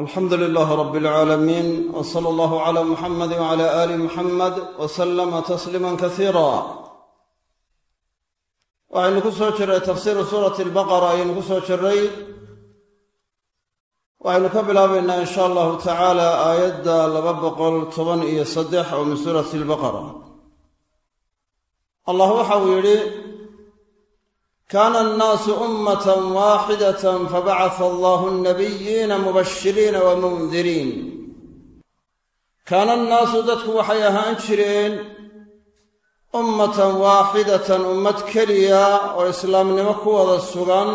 alxamdu lilaah rab اlcaalamiin w sala allahu cala muxamadi wcala aali muxamed w salama tasliima kasiira waxaynu ku soo jirray tafsiiru suurati albaqara ayaynu ku soo jirray waxaynu ka bilaabaynaa in sha allahu tacaala aayadda laba boqol toban iyo saddex oo min suurati albaqara. Allah waxa kaana annaasu ummatan waaxidatan fabacasa allahu annabiyiina mubashiriina wa mundiriin kaana annaasu dadku waxay ahaan jireen ummatan waaxidatan ummad keliya oo islaamnimo ku wada sugan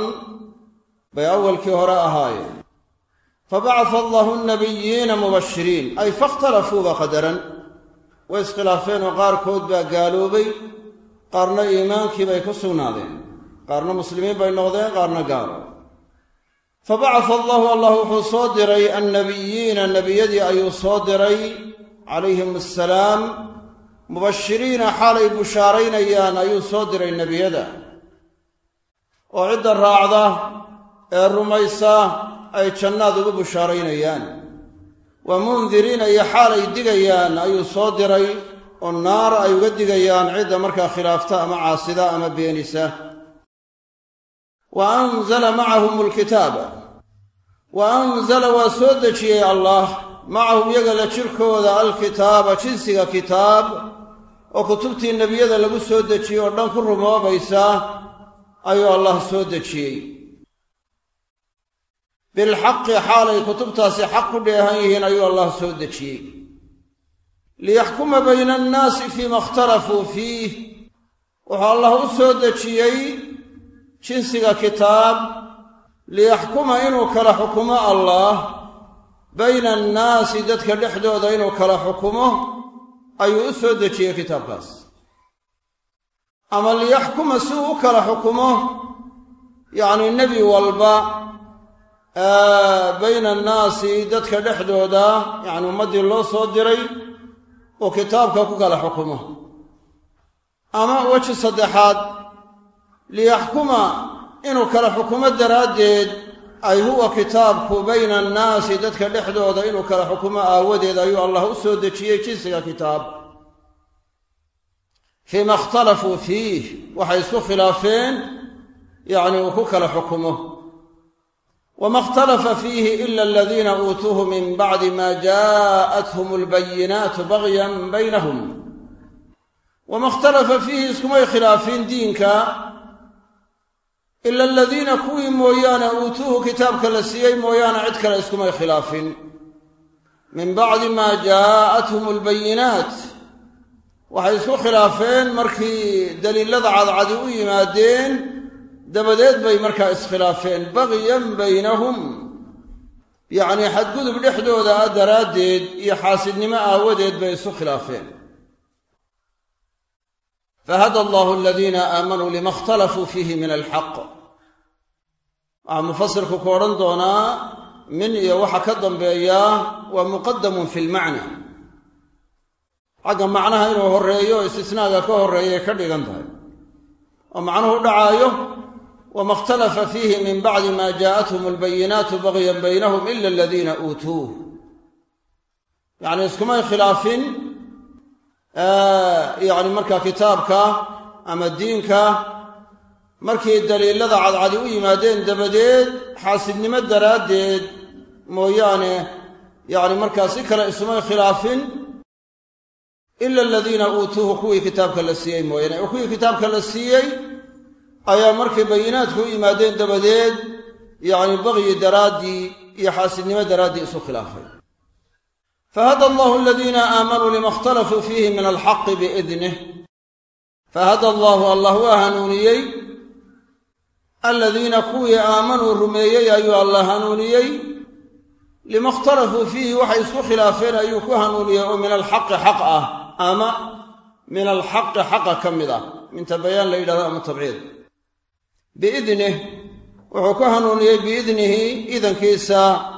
bay awalkii hore ahaayeen fabacasa allahu annabiyiina mubashiriin ay fakhtalafuuba qadaran way iskhilaafeen oo qaarkood baa gaaloobay qaarna iimaankii bay ku sugnaadeen qaarna muslimiin bay noqdeen qaarna gaalo. Fa bacasa allahu allah wuxuu soo diray annabiyiina nebiyadii ayuu soo diray calayhim assalaam. Mubashiriina xaalay bushaaraynayaan ayuu soo diray nebiyada. Oo cidda raacda ee rumaysa ay jannaad ugu bushaaraynayaan. Wa mundiriina iyo xaalay digayaan ayuu soo diray oo naar ay uga digayaan cidda markaa khilaafta ama caasida ama beenisa wa anzala macahum alkitaaba wa anzala waa soo dejiyey allah. Macahum iyaga la jirkooda alkitaaba jinsiga kitaab oo kutubtii nebiyada lagu soo dejiyey oo dhan ku rumoobaysa ayuu allah soo dejiyey. Bilxaqi xaalay kutubtaasi xaq ku dheehan yihiin ayuu allah soo dejiyey. Liyaxkuma bayna annaasi fiima ikhtalafuu fiih. Wuxuu allah u soo dejiyey jinsiga kitaab liyaxkuma inuu kala xukumo allaah bayna annaasi dadka dhexdooda inuu kala xukumo ayuu u soo dejiyey kitaabkaas. Ama liyaxkuma si uu u kala xukumo yacnii nebi walba bayna annaasi dadka dhexdooda yacni ummaddii loo soo diray uu kitaabka ku kala xukumo. Ama weji saddexaad liyaxkuma inuu kala xukumo daraaddeed ay huwa kitaabku bayna annaasi dadka dhexdooda inuu kala xukumo aawadeed ayuu allah u soo dejiyey jinsiga kitaab. Fiima ikhtalafuu fiih waxay isku khilaafeen yacni uu ku kala xukumo. Wma ikhtalafa fiihi ila aladiina uutuuhu min bacdi ma jaءathum albayinaatu bagyan baynahum. Wama ikhtalafa fiihi iskumay khilaafin diinka ila aladiina kuwii mooyaane uutuuhu kitaabka la siiyey mooyaane cid kale iskumay khilaafin. Min bacdi maa jaa'athum albayinaat waxay isku khilaafeen markii daliilada cadcadi u yimaadeen dabadeed bay markaa iskhilaafeen. Bagyan baynahum. Yacnii xadgudub dhexdooda ah daraaddeed iyo xaasidnimo aawadeed bay isu khilaafeen fahada allahu aladiina aamanuu lima ikhtalafuu fiihi min alxaq waxaa mufasirku ku odhan doonaa min iyo waxa ka dambeeyaa waa muqadamun fi lmacna xagga macnaha inuu horreeyo istisnaaga ka horreeyay ka dhigan tahay oo macnuhu dhacaayo wma ikhtalafa fiihi min bacdi ma jaءathum albayinaatu bagyan baynahum ila aladiina uutuuh yacni iskumay khilaafin yani markaa kitaabka ama diinka markii daliilada cadcadi u yimaadeen dabadeed xaasidnimo daraaddeed mooyaane yani markaa si kale isumay khilaafin ila aladiina uutuuhu kuwii kitaabka la siiyey mooyaane. Oo kuwii kitaabka la siiyey ayaa markay bayinaadku u yimaadeen dabadeed yacni bagyi daraaddii iyo xaasidnimo daraaddii isu khilaafay fahada allahu aladiina aamanuu lima ikhtalafuu fiihi min alxaqi biidnih fahada allaahu allah waa hanuuniyey aladiina kuwii aamanuu rumeeyey ayuu allah hanuuniyey lima ikhtalafuu fiihi waxay isku khilaafeen ayuu ku hanuuniyey oo min alxaqi xaq ah ama min alxaqi xaqa ka mid ah minta bayaan la yidhahdo ama tabciid biidnih wuxuu ku hanuuniyey biidnihi idankiisa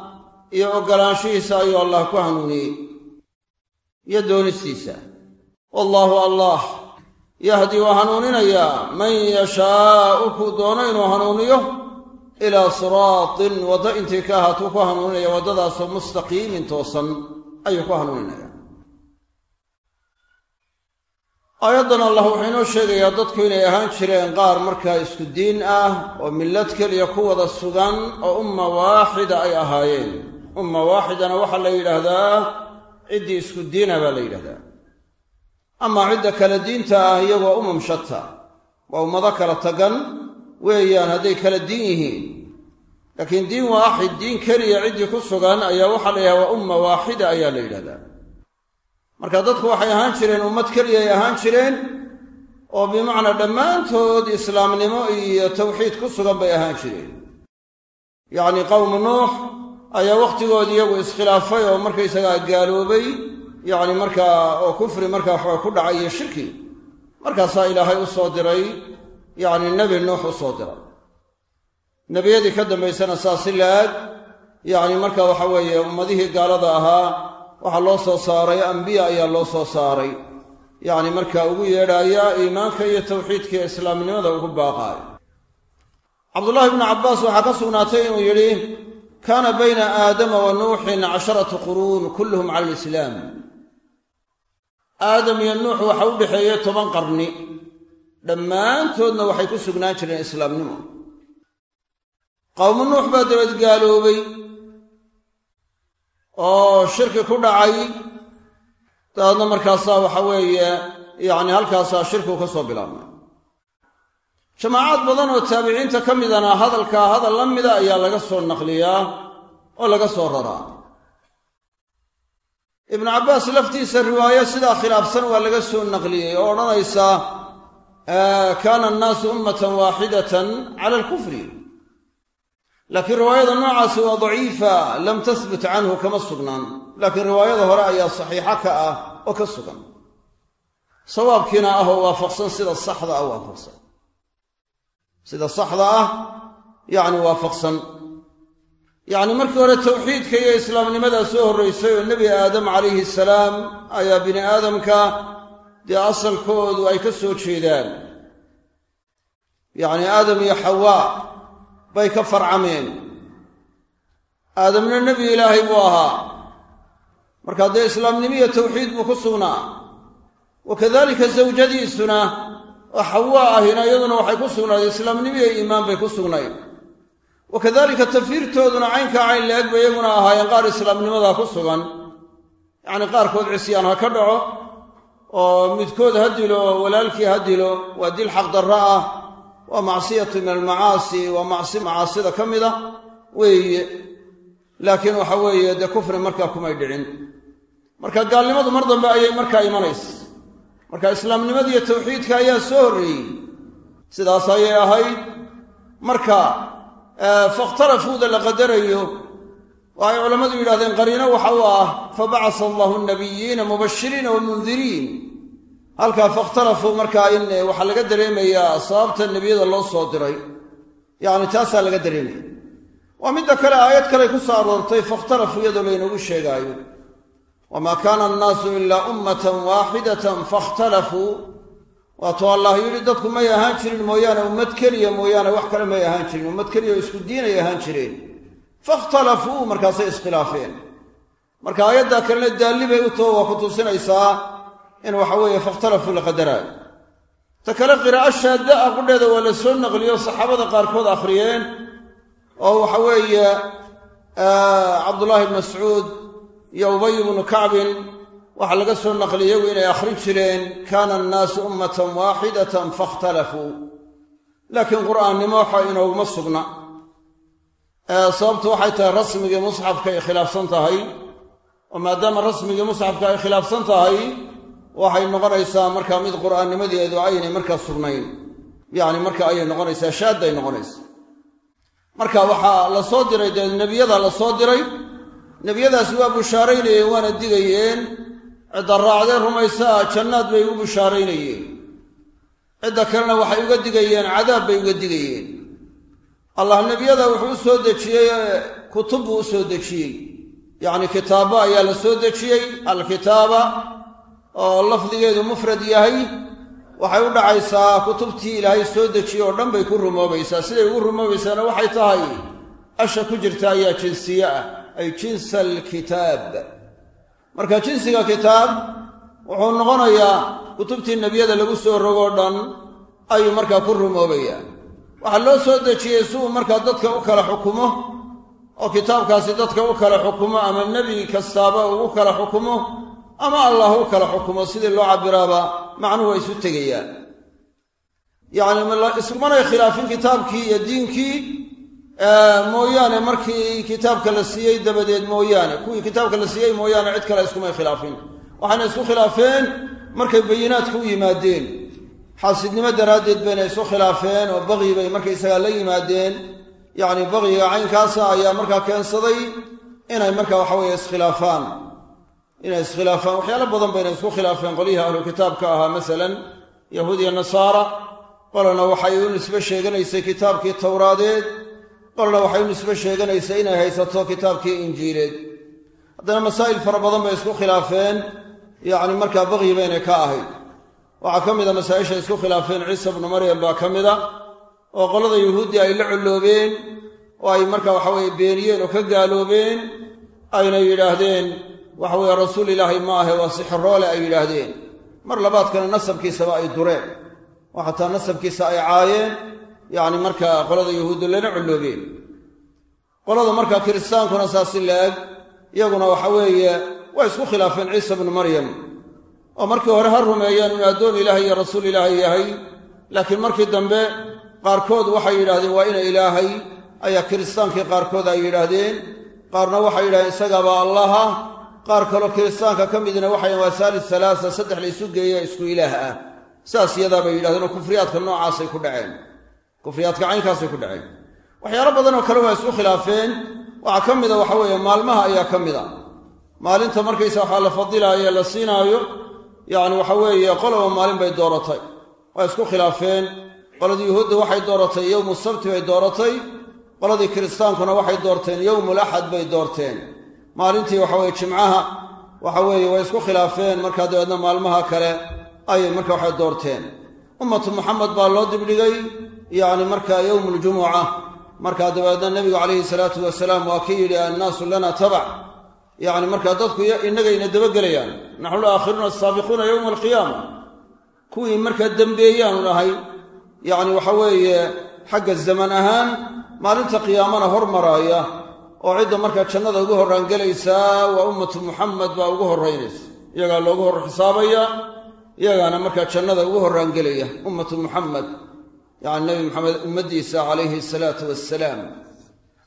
iyo oggolaanshihiisa ayuu allah ku hanuuniyey iyo doonistiisa. Wallaahu allah yahdi waa hanuuninayaa man yashaau kuu doono inuu hanuuniyo ilaa siraatin waddo intii ka ahaatuu ku hanuuninaya waddadaasoo mustaqiimin toosan ayuu ku hanuuninaya aayaddan allah wuxuu inoo sheegayaa dadku inay ahaan jireen qaar markaa isku diin ah oo millad keliya ku wada sugan oo umma waaxida ay ahaayeen umma waaxidana waxaa la yidhaahdaa ciddii isku diina baa la yidhahdaa amaa cidda kala diinta ah iyagoo umam shata waa ummado kala tagan weeyaan hadday kala diin yihiin. Laakiin diin waaxid diin keliya ciddii ku sugan ayaa waxaa la yidhahda waa umma waaxida ayaa la yidhahdaa marka dadku waxay ahaan jireen ummad keliya ay ahaan jireen oo bimacnaa dhammaantood islaamnimo iyo tawxiid ku sugan bay ahaan jireen. Yacnii qowmu nuux ayaa wakhtigood iyagu iskhilaafay oo markaysagaa gaaloobay yacni markaa oo kufri markaa waxaa ku dhacay iyo shirki. Markaasaa ilaahay u soo diray yacni nebi nuux u soo diray. Nebiyadii ka dambaysana saa si la-ag yacni marka waxa weeye ummadihii gaalada ahaa waxaa loo soo saaray ambiya ayaa loo soo saaray. Yacni markaa ugu yeedhaaya iimaanka iyo tawxiidka iyo islaamnimada ugu baaqaayo cabdullaahi bnu cabbaas waxaa ka sugnaatay inuu yidhi kaana bayna aadama wa nuuxin casharatu quruun kulluhum cala alislaam. Aadam iyo nuux waxa u dhexeeya toban qarni. Dhammaantoodna waxay ku sugnaan jireen islaamnimo. Qowmu nuux baa dabeed gaaloobay oo shirki ku dhacay. Dabeedna markaasaa waxa weeye yacni halkaasaa shirkigu ka soo bilaabmay jamaacaad badan oo taabiciinta ka midana hadalkaa hadal la mida ayaa laga soo naqliyaa oo laga soo raraa. Ibnu cabbaas laftiisa riwaayo sidaa khilaafsan waa laga soo naqliyey oo odhanaysa kaana annaasu ummatan waaxidatan cala alkufri. Laakiin riwaayada noocaasi waa daciifa lam tahbut canhu kama sugnaan. Laakiin riwaayada hore ayaa saxiixa ka ah oo ka sugan. Sawaabkiina ah oo waafaqsan sida saxda ah waafaqsan sida saxda ah yacni waafaqsan. Yacni markii hore tawxiidka iyo islaamnimadaa soo horraysay oo nebi aadam calayhi salaam ayaa bini aadamka dee asalkoodu ay ka soo jeedaan. Yacni aadam iyo xawaa bay ka farcameen. Aadamna nebi ilaahay buu ahaa. Markaa dee islaamnimo iyo tawxiid buu ku sugnaa. Wa kadalika zawjadiisuna oo xawaa ahina iyaduna waxay ku sugnayd islaamnimo iyo iimaan bay ku sugnayd wa kadalika tafiirtooduna caynkaa cayn la-eg bay iyaguna ahaayeen qaar islaamnimadaa ku sugan. Yacni qaarkood cisyaan ha ka dhaco oo midkood ha dilo oo walaalkii ha dilo waa dil xaqdarra ah waa macsiyatu min almacaasi waa macsi macaasida ka mida weeye. Laakiin waxa weeye dee kufri markaa kumay dhicin. Marka gaalnimadu mar dambe ayay markaa imanaysa marka islaamnimadiiyo tawxiidka ayaa soo horreeyey. Sidaas ayay ahayd. Marka fakhtalafuuda la qadarayo waxay culammadu yidhahdeen qariino waxa u ah fabacasa allahu nabiyiina mubashiriina wa mundiriin halkaa fakhtalafuu markaa in waxaa laga dareemayaa sababta nebiyada loo soo diray. Yacni taasaa laga dareemaya. Waa midda kale aayad kale ku soo aroortay fakhtalafuu iyadoo laynoogu sheegaayo wamaa kaana annaasu ilaa ummatan waaxidatan fakhtalafuu waatuu allah yidhi dadku may ahaan jirin mooyaane ummad keliya mooyaane wax kale may ahaan jirin ummad keliya oo isku diinay ahaan jireen fakhtalafuu markaasay iskhilaafeen marka aayaddaa kalena daalli bay u taho waa ku tusinaysaa in waxa weeye fakhtalafuu la qadaraayo ta kale qiraa'o shaadda ah qudheeda waa la soo naqliyo saxaabada qaarkood akhriyeen oo waxa weeye cabdullaahi mascuud iyo ubay bnu kacbin waxaa laga soo naqliyay iyagu inay akhrin jireen kaana annaasu ummatan waaxidatan fakhtalafuu. Laakiin qur'aannimo waxa inooguma sugna. Sababtu waxay tahay rasmigii musxafka ay khilaafsan tahay oo maadaama rasmigii musxafka ay khilaafsan tahay waxay noqonaysaa markaa mid qur'aannimadeedu aynay markaa sugnayn. Yacni marka ayay noqonaysaa shaadday noqonaysa marka waxaa la soo diray dee nebiyada la soo diray nebiyadaasi waa bushaaraynayeen waana digayeen. Cidda raacdee rumaysaa jannaad bay u bushaaraynayeen cidda kalena waxay uga digayeen cadaab bay uga digayeen. Allah nebiyada wuxuu u soo dejiyey kutub buu u soo dejiyey. Yacni kitaabo ayaa la soo dejiyey alkitaaba oo lafdigeedu mufrad yahay. Waxay u dhacaysaa kutubtii ilaahay soo dejiyey oo dhan bay ku rumoobaysaa. Siday ugu rumoobaysaana waxay tahay asha ku jirta ayaa jinsiye ah ay jinsa alkitaab marka jinsiga kitaab wuxuu noqonayaa kutubtii nebiyada lagu soo rogoo dhan ayuu markaa ku rumoobayaa. Waxaa loo soo dejiyey si uu markaa dadka u kala xukumo oo kitaabkaasi dadka u kala xukumo ama nebi kastaaba uu u kala xukumo ama allah u kala xukumo sidii loo cabiraaba macnuhu waa isu tegayaan. Yacni iskumanay khilaafin kitaabkii iyo diinkii mooyaane markii kitaabka la siiyey dabadeed mooyaane kuwii kitaabka la siiyey mooyaane cid kale iskumay khilaafin. Waxayna isku khilaafeen markay bayinaadku u yimaadeen. Xaasidnimo daraaddeed bayna isu khilaafeen oo baqyi bay markaysagaa la yimaadeen. Yacni baqyiga caynkaasa ayaa markaa keensaday inay marka waxaweye iskhilaafaan. Inay iskhilaafaan. Waxyaalo badan bayna isku khilaafeen qolyihii ahlu kitaabka ahaa masalan yahuud iyo nasaara. Qolana waxay u nisbe sheeganaysay kitaabkii towraadeed qolna waxay u nisbe sheeganaysay inay haysato kitaabkii injiileed. Haddana masaa'il fara badan bay isku khilaafeen yacni markaa baqyi baynay ka ahayd. Waxaa ka mid a masaa'isha isku khilaafeen ciisa bnu maryam baa ka mid a oo qolada yuhuuddii ay la colloobeen oo ay marka waxaweye beeniyeen oo ka gaaloobeen ayna yidhaahdeen waxaweye rasuul ilaahay ma ahe waa sixiroole ay yidhaahdeen. Mar labaadkana nasabkiisaba ay dureen. Oo xataa nasabkiisa ay caayeen yacni markaa qolada yuhuuddu lana colloobeen qolada markaa kiristaankuna saasi la-eg iyaguna waxa weeye way isku khilaafeen ciisa bnu maryam. Oo markii hore ha rumeeyeen inuu addoon ilaahay iyo rasuul ilaahay yahay laakiin markii dambe qaarkood waxay yidhahdeen waa ina ilaahay. Ayaa kiristaankii qaarkood ay yidhaahdeen. Qaarna waxay yidhahdeen isagaabaa allaha. Qaar kaloo kiristaanka ka midna waxay waa saalis salaasa saddex la isu geeya isku ilaah ah. Saas iyadaabay yidhahdeen oo kufriyaadka noocaasay ku dhaceen kufriyaadka caynkaasay ku dhaceen. Waxyaalo badan oo kale waa isku khilaafeen. Waxaa ka mida waxa weeye maalmaha ayaa ka mid a maalinta markaysa waxaa la fadilaayo la siinaayo. Yacni waxa weeye qoloba maalin bay dooratay. Waa isku khilaafeen. Qoladii yuhuudda waxay dooratay yowmu sabti bay dooratay. Qoladii kiristaankuna waxay doorteen yowmul axad bay doorteen. Maalintii waxaweye jimcaha waxa weeye way isku khilaafeen. Markaa dabeedna maalmaha kale ayay marka waxay doorteen. Ummatu muxamed baa loo dibdhigay yacni markaa yowmuuljumuca markaa dabeedna nebigu calayhi salaatu wasalaam waa ki yidhi annaasu lana tabac yacni markaa dadku innagayna dabagelayaan naxnu laakhiruuna asaabiquuna yowma alqiyaama kuwii markaa dembeeyaanu nahay yacni waxa weeye xagga zaman ahaan maalinta qiyaamana hormaraaya oo cidda markaa jannada ugu horraan gelaysaa waa ummatu muxamed baa ugu horraynaysa. Iyagaa loogu hor xisaabaya iyagaana markaa jannada ugu horraan gelaya ummatu muxamed yacni nebi maxamed ummaddiisa calayhi asalaatu wassalaam.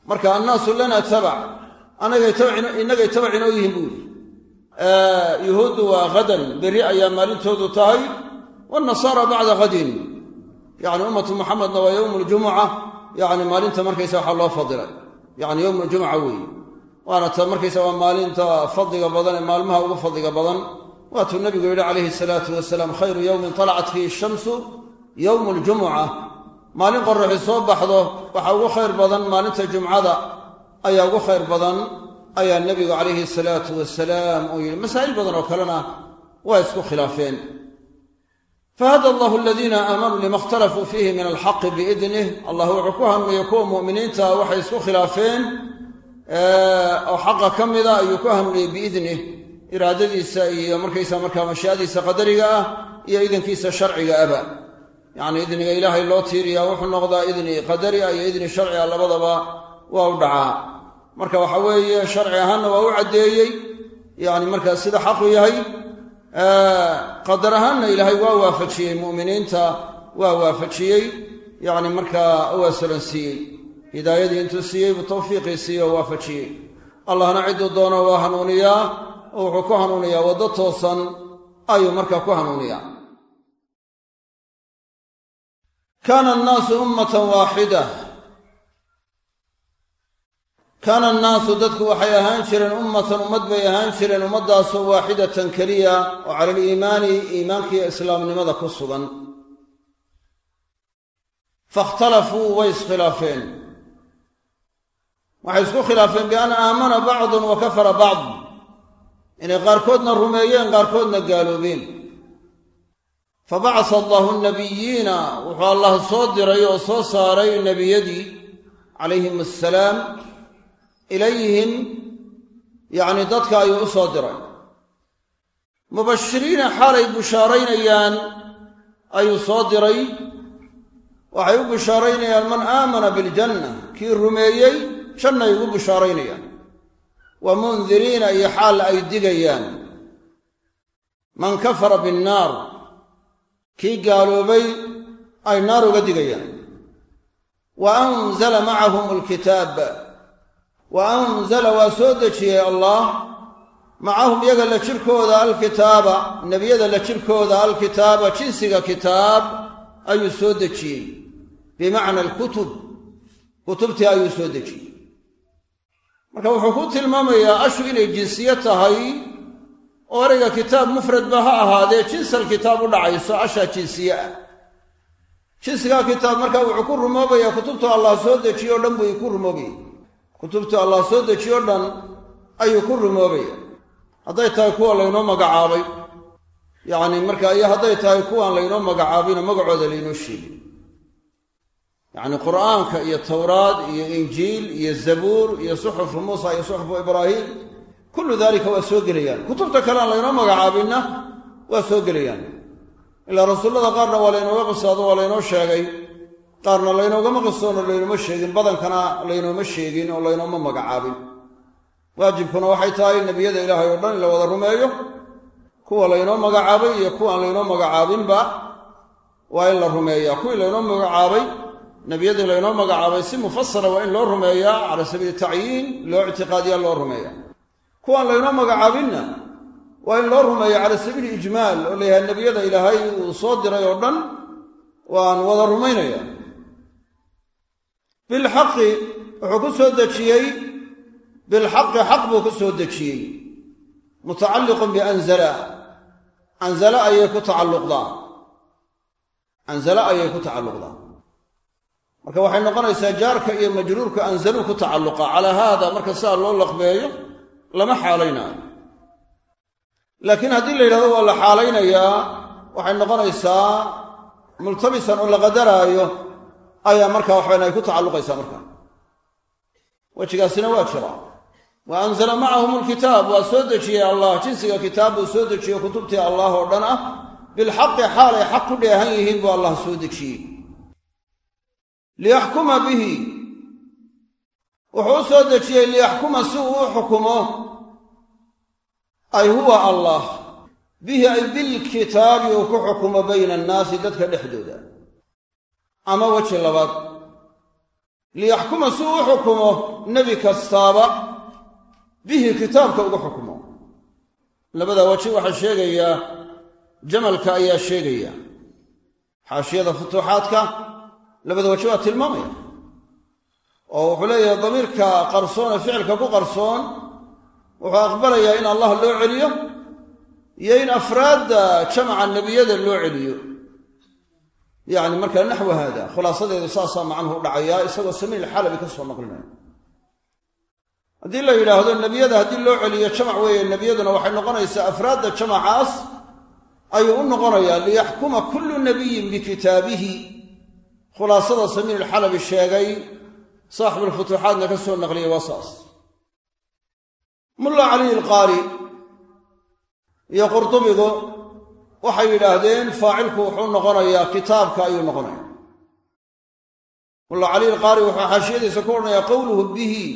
Marka annaasu lana tabac innagay tabac inoo yihiin buu yidhi. Yuhuuddu waa hadan berri ayaa maalintoodu tahay wanasaara bacda hadin yacni ummatu muxamedna waa yowmu ljumuca yacni maalinta markaysa waxaa loo fadilay. Yacni yowmu ljumuca weeye. Waana ta markaysa waa maalinta fadliga badan ee maalmaha ugu fadliga badan. Waatuu nabigu yidhi calayhi salaatu wasalaam khayru yowmin talacat fiihi shamsu yowmu ljumuca maalin qoraxi soo baxdo waxaa ugu khayr badan maalinta jumcada ayaa ugu khayr badan ayaa nebigu calayhi salaatu wasalaam uu yidhi. Masaa'il badan oo kalena waa isku khilaafeen. Fahada allahu aladiina aamanuu lima ikhtalafuu fiihi min alxaqi biidnih. Allah wuxuu ku hanuuniyey kuwa mu'miniinta waxay isku khilaafeen oo xaqa ka mida ayuu ku hanuuniyey biidnih. Iraadadiisa iyo markaysa markaa mashii'adiisa qadariga ah iyo idankiisa sharciga aba yacni idniga ilaahay loo tiiriyaa wuxuu noqdaa idni qadari ah iyo idni sharci ah labadaba waa u dhacaa. Marka waxa weeye sharci ahaanna waa u caddeeyey. Yacni markaa sida xaqu yahay qadar ahaanna ilaahay waa waafajiyey mu'miniinta waa waafajiyey. Yacni markaa waa solansiiyey hidaayadii intuu siiyey buu tawfiiqii siiyey oo waafajiyey. Allahna cidduu doono waa hanuuniyaa oo wuxuu ku hanuuniyaa waddo toosan ayuu markaa ku hanuuniyaa kaana annaasu ummatan waaxida kaana annaasu dadku waxay ahaan jireen ummatan ummad bay ahaan jireen ummaddaasoo waaxidatan keliya oo cala aliimaani iimaankiiyo islaamnimada ku sugan fakhtalafuu way iskhilaafeen waxay isku khilaafeen bian aamana bacdun wa kafara bacd inay qaarkoodna rumeeyeen qaarkoodna gaaloobeen fabacasa allahu nabiyiina wuxuu allah soo diray oo soo saaray nebiyadii calayhim assalaam ilayhim yacni dadka ayuu u soo diray mubashiriina xaalay bushaaraynayaan ayuu soo diray waxay u bushaaraynayaan man aamana biljanna kii rumeeyey jannay ugu bushaaraynayaan wa mundiriina iyo xaal ay digayaan man kafara binnaar kii gaaloobay ay naar uga digayaan. Wa anzala macahum alkitaab. Wa anzala waa soo dejiyey allah. Macahum iyaga la jirkooda alkitaaba nebiyada la jirkooda alkitaaba jinsiga kitaab ayuu soo dejiyey. Bimacna alkutub kutubtii ayuu soo dejiyey. Marka wuxuu ku tilmaamayaa ashu inay jinsiye tahay oo kitaab mufradba ha ahaadee jinsal kitaab u dhacayso ashaa jinsiye ah. Jinsigaa kitaab marka wuxuu ku rumoobayaa kutubtu allah soo dejiye o dhan buu ku rumoobaya. Kutubtu allah soo dejiye o dhan ayuu ku rumoobaya. Hadday tahay kuwa laynoo magacaabay. Yacni marka iyo hadday tahay kuwaan laynoo magacaabino magacooda laynoo sheegin. Yacni qur'aanka iyo towraad iyo injiil iyo zabuur iyo suxufu muusa iyo suxufu ibraahim kullu dalika waa soo gelayaan. Kutubta kale aan laynoo magacaabinna waa soo gelayaan. Ilaa rasuullada qaarna waa laynooga qisaado waa laynoo sheegay. Qaarna laynoogama qisoon oo laynooma sheegin. Badankana laynooma sheegin oo laynooma magacaabin. Waajibkuna waxay tahay nebiyada ilaahay oo dhan in la wada rumeeyo. Kuwa laynoo magacaabay iyo kuwaan laynoo magacaabinba waa in la rumeeyaa. Kuwii laynoo magacaabay nebiyadii laynoo magacaabay si mufasala waa in loo rumeeyaa. Cala sabiili tacyiin loo ictiqaadiyaa loo rumeeya kuwaan laynoo magacaabinna waa in loo rumeeyo cala sabiili ijmaal oo layahay nebiyada ilaahay uu soo diray oo dhan waan wada rumaynaya. Bilxaqi wuxuu ku soo dejiyey bilxaqi xaq buu ku soo dejiyey. Mutacalliqun bianzala. Anzala ayay ku tacalluqdaa. Anzala ayay ku tacalluqdaa. Marka waxay noqonaysaa jaarka iyo majruurka anzaluu ku tacalluqa. Calaa haada marka sidaa loo laqbeeyo lama xaalaynaayo laakiin haddii la yidhahdo waa la xaalaynayaa waxay noqonaysaa multabisan oo la qadaraayo ayaa markaa waxaban ay ku tacalluqaysaa marka. Wejigaasina waa jira. Wa anzala macahum alkitaab waa soo dejiyey allah. Jinsiga kitaab buu soo dejiye kutubtii allah oo dhan ah. Bilxaqi xaal ay xaq ku dheehan yihiin buu allah soo dejiyey. Liyaxkuma bihi wuxuu u soo dejiyey liyaxkuma si uu xukumo. Ay huwa allah. Bihi ay bilkitaabi uu ku xukumo bayna annaasi dadka dhexdooda. Ama weji labaad. Liyaxkuma si uu xukumo nebi kastaaba bihi kitaabka ugu xukumo. Labada weji waxaa sheegayaa jamalka ayaa sheegaya. Xaashiyada futuuxaadka labada weji waa tilmaamaya oo wuxuu leeyahay damiirka qarsoon ee ficilka ku qarsoon wuxuu aqbalayaa in allah loo celiyo iyo in afraadda jamaca nebiyada loo celiyo. Yacni markaa naxwu haada khulaasadeedu saasaa macnuhu dhacayaa isagoo samiil xalabi ka soo naqlinaya haddii la yidhaahdo nebiyada haddii loo celiyo jamac weeye nebiyaduna waxay noqonaysaa afraadda jamacaas ayuu u noqonayaa liyaxkuma kullu nabiyin bikitaabihi khulaasada samiil xalabi sheegay saaxibulfutuuxaadna ka soo naqliyay waa saas. Mulla caliy alqaari iyo qurdubigu waxay yidhaahdeen faacilku wuxuu noqonayaa kitaabka ayuu noqonaya mulla caliy alqaari wuxuu xaashiyadiisa ku odhanayaa qowluhu bihi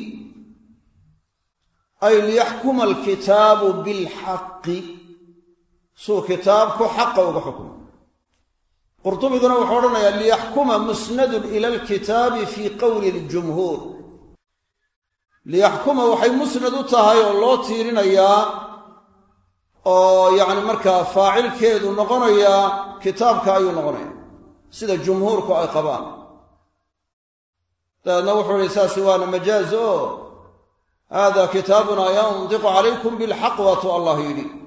ay liyaxkuma alkitaabu bilxaqi suu kitaabku xaqa uga xukumo qurdubiguna wuxuu odhanayaa liyaxkuma musnadun ila alkitaabi fii qowli ljumhuur liyaxkuma waxay musnad u tahay oo loo tiirinayaa oo yacni markaa faacilkeedu noqonayaa kitaabka ayuu noqonaya sida jumhuurku ay qabaan. Dabeedna wuxuu ihi saasi waana majaaz o haada kitaabuna yandiqu calaykum bilxaq waatuu allah yidhi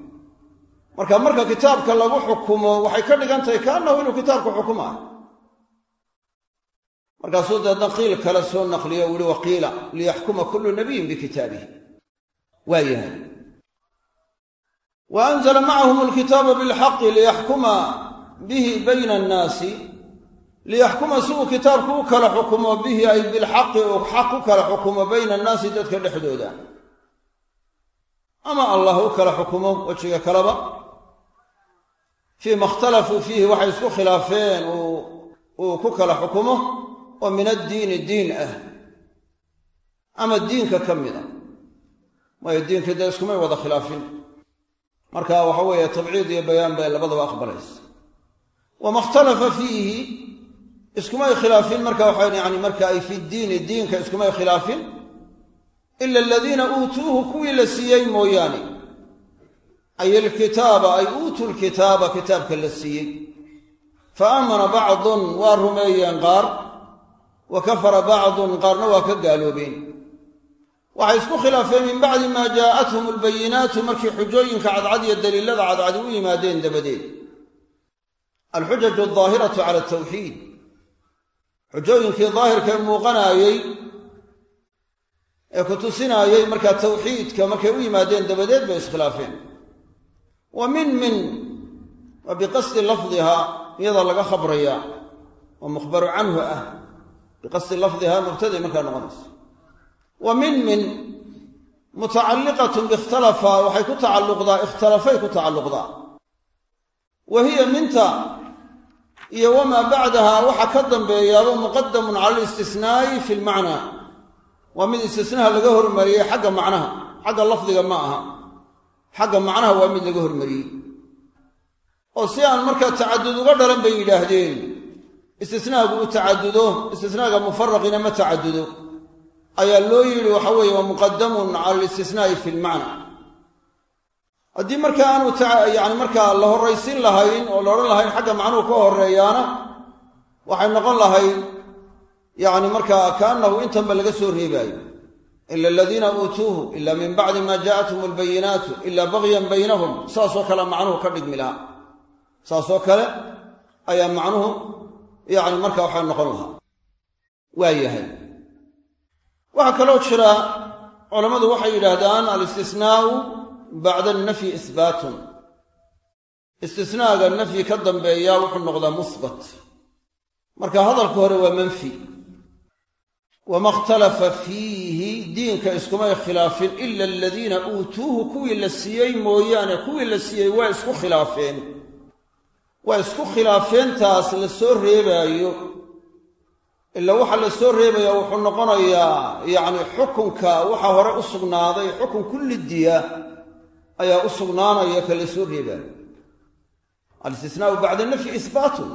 marka marka kitaabka lagu xukumo waxay ka dhigan tahay kaannahu inuu kitaabku xukumaayo markaasuu dabeedna qiil kale soo naqliyo yihi waqiila liyaxkuma kullu nabiyin bikitaabihi waa yahay. Wa anzala macahum alkitaaba bilxaqi liyaxkuma bihi bayna annaasi liyaxkuma si uu kitaabku u kala xukumo bihi ay bilxaqi uu xaq u kala xukumo bayna annaasi dadka dhexdooda. Ama allah u xukumo wejiga kaleba fii ma ikhtalafuu fiihi waxay isku khilaafeen uu ku kala xukumo oo min addiini diin ah ama diinka ka mid a waayo diinkii dee iskumay wada khilaafin marka waxa weeye tabciid iyo bayaan bay labadaba aqbalaysa wama ikhtalafa fiihi iskumay khilaafin marka waxa yani marka ay fi diini diinka iskumay khilaafin ila aladiina uutuuhu kuwii la siiyey mooyaane ay ilkitaaba ay uutuu lkitaaba kitaabka la siiyey fa aamana bacdun waa rumeeyeen qaar wa kafara bacdun qaarna waa ka gaaloobeen waxay isku khilaafeen min bacdi maa jaa'athum albayinaatu markii xujooyinka cadcad iyo daliilada cadcadi u yimaadeen dabadeed alxujaju aldaahiratu cala altawxiid xujooyinkii daahirkae muuqanaayey ee ku tusinaayey markaa tawxiidka markay u yimaadeen dabadeed bay iskhilaafeen wa min min wa biqasdi lafdiha iyadaa laga khabraya oo mukhbaru canhu ah biqasdi lafdiha mubtaday markaa noqonaysa wa min min mutacalliqatun biikhtalafa waxay ku tacalluqdaa ikhtalafay ku tacalluqdaa. Wa hiya minta iyo wamaa bacdaha waxa ka dambeeyaaba muqadamun cala alistisnaa'i fi lmacnaa waa mid istisnaha laga hormariyey xagga macnaha xagga lafdiga ma aha xagga macnaha waa mid laga hormariyey. oo si aan markaa tacadud uga dhalan bay yidhaahdeen. istisnaagu u tacadudo istisnaaga mufaraqina ma tacadudo ayaa loo yidhi waxa weeye waa muqadamun cala alistisnaa'i fi lmacna haddii markaa aanu yani markaa la horraysiin lahayn oo la odhan lahayn xagga macnuhu ka horeeyaana waxay noqon lahayd yani markaa kaannahu intanba laga soo reebaayo ila aladiina uutuuhu ila min bacdi ma jaa'athum albayinaatu ila bagyan baynahum saasoo kale macnuhu ka dhigmi lahaa saasoo kale ayaa macnuhu yani marka waxaa noqon lahaa waa yahay waxaa kaloo jira culammadu waxay yidhaahdaan alistisnaau bacda annafyi ihbaatun istisnaaga nafyi ka dambeeya wuxuu noqdaa musbat marka hadalka hore waa manfi wama diinka iskumay khilaafin ila aladiina uutuuhu kuwii la siiyey mooyaane kuwii la siiyey waa isku khilaafeen. Waa isku khilaafeentaas la soo reebaayo. Ila waxa la soo reebaya wuxuu noqonayaa yacni xukunka waxa hore u sugnaaday xukun kullidiya ayaa u sugnaanaya ka la soo reebaayo. Alistisnaau bacda nafyi ihbaatun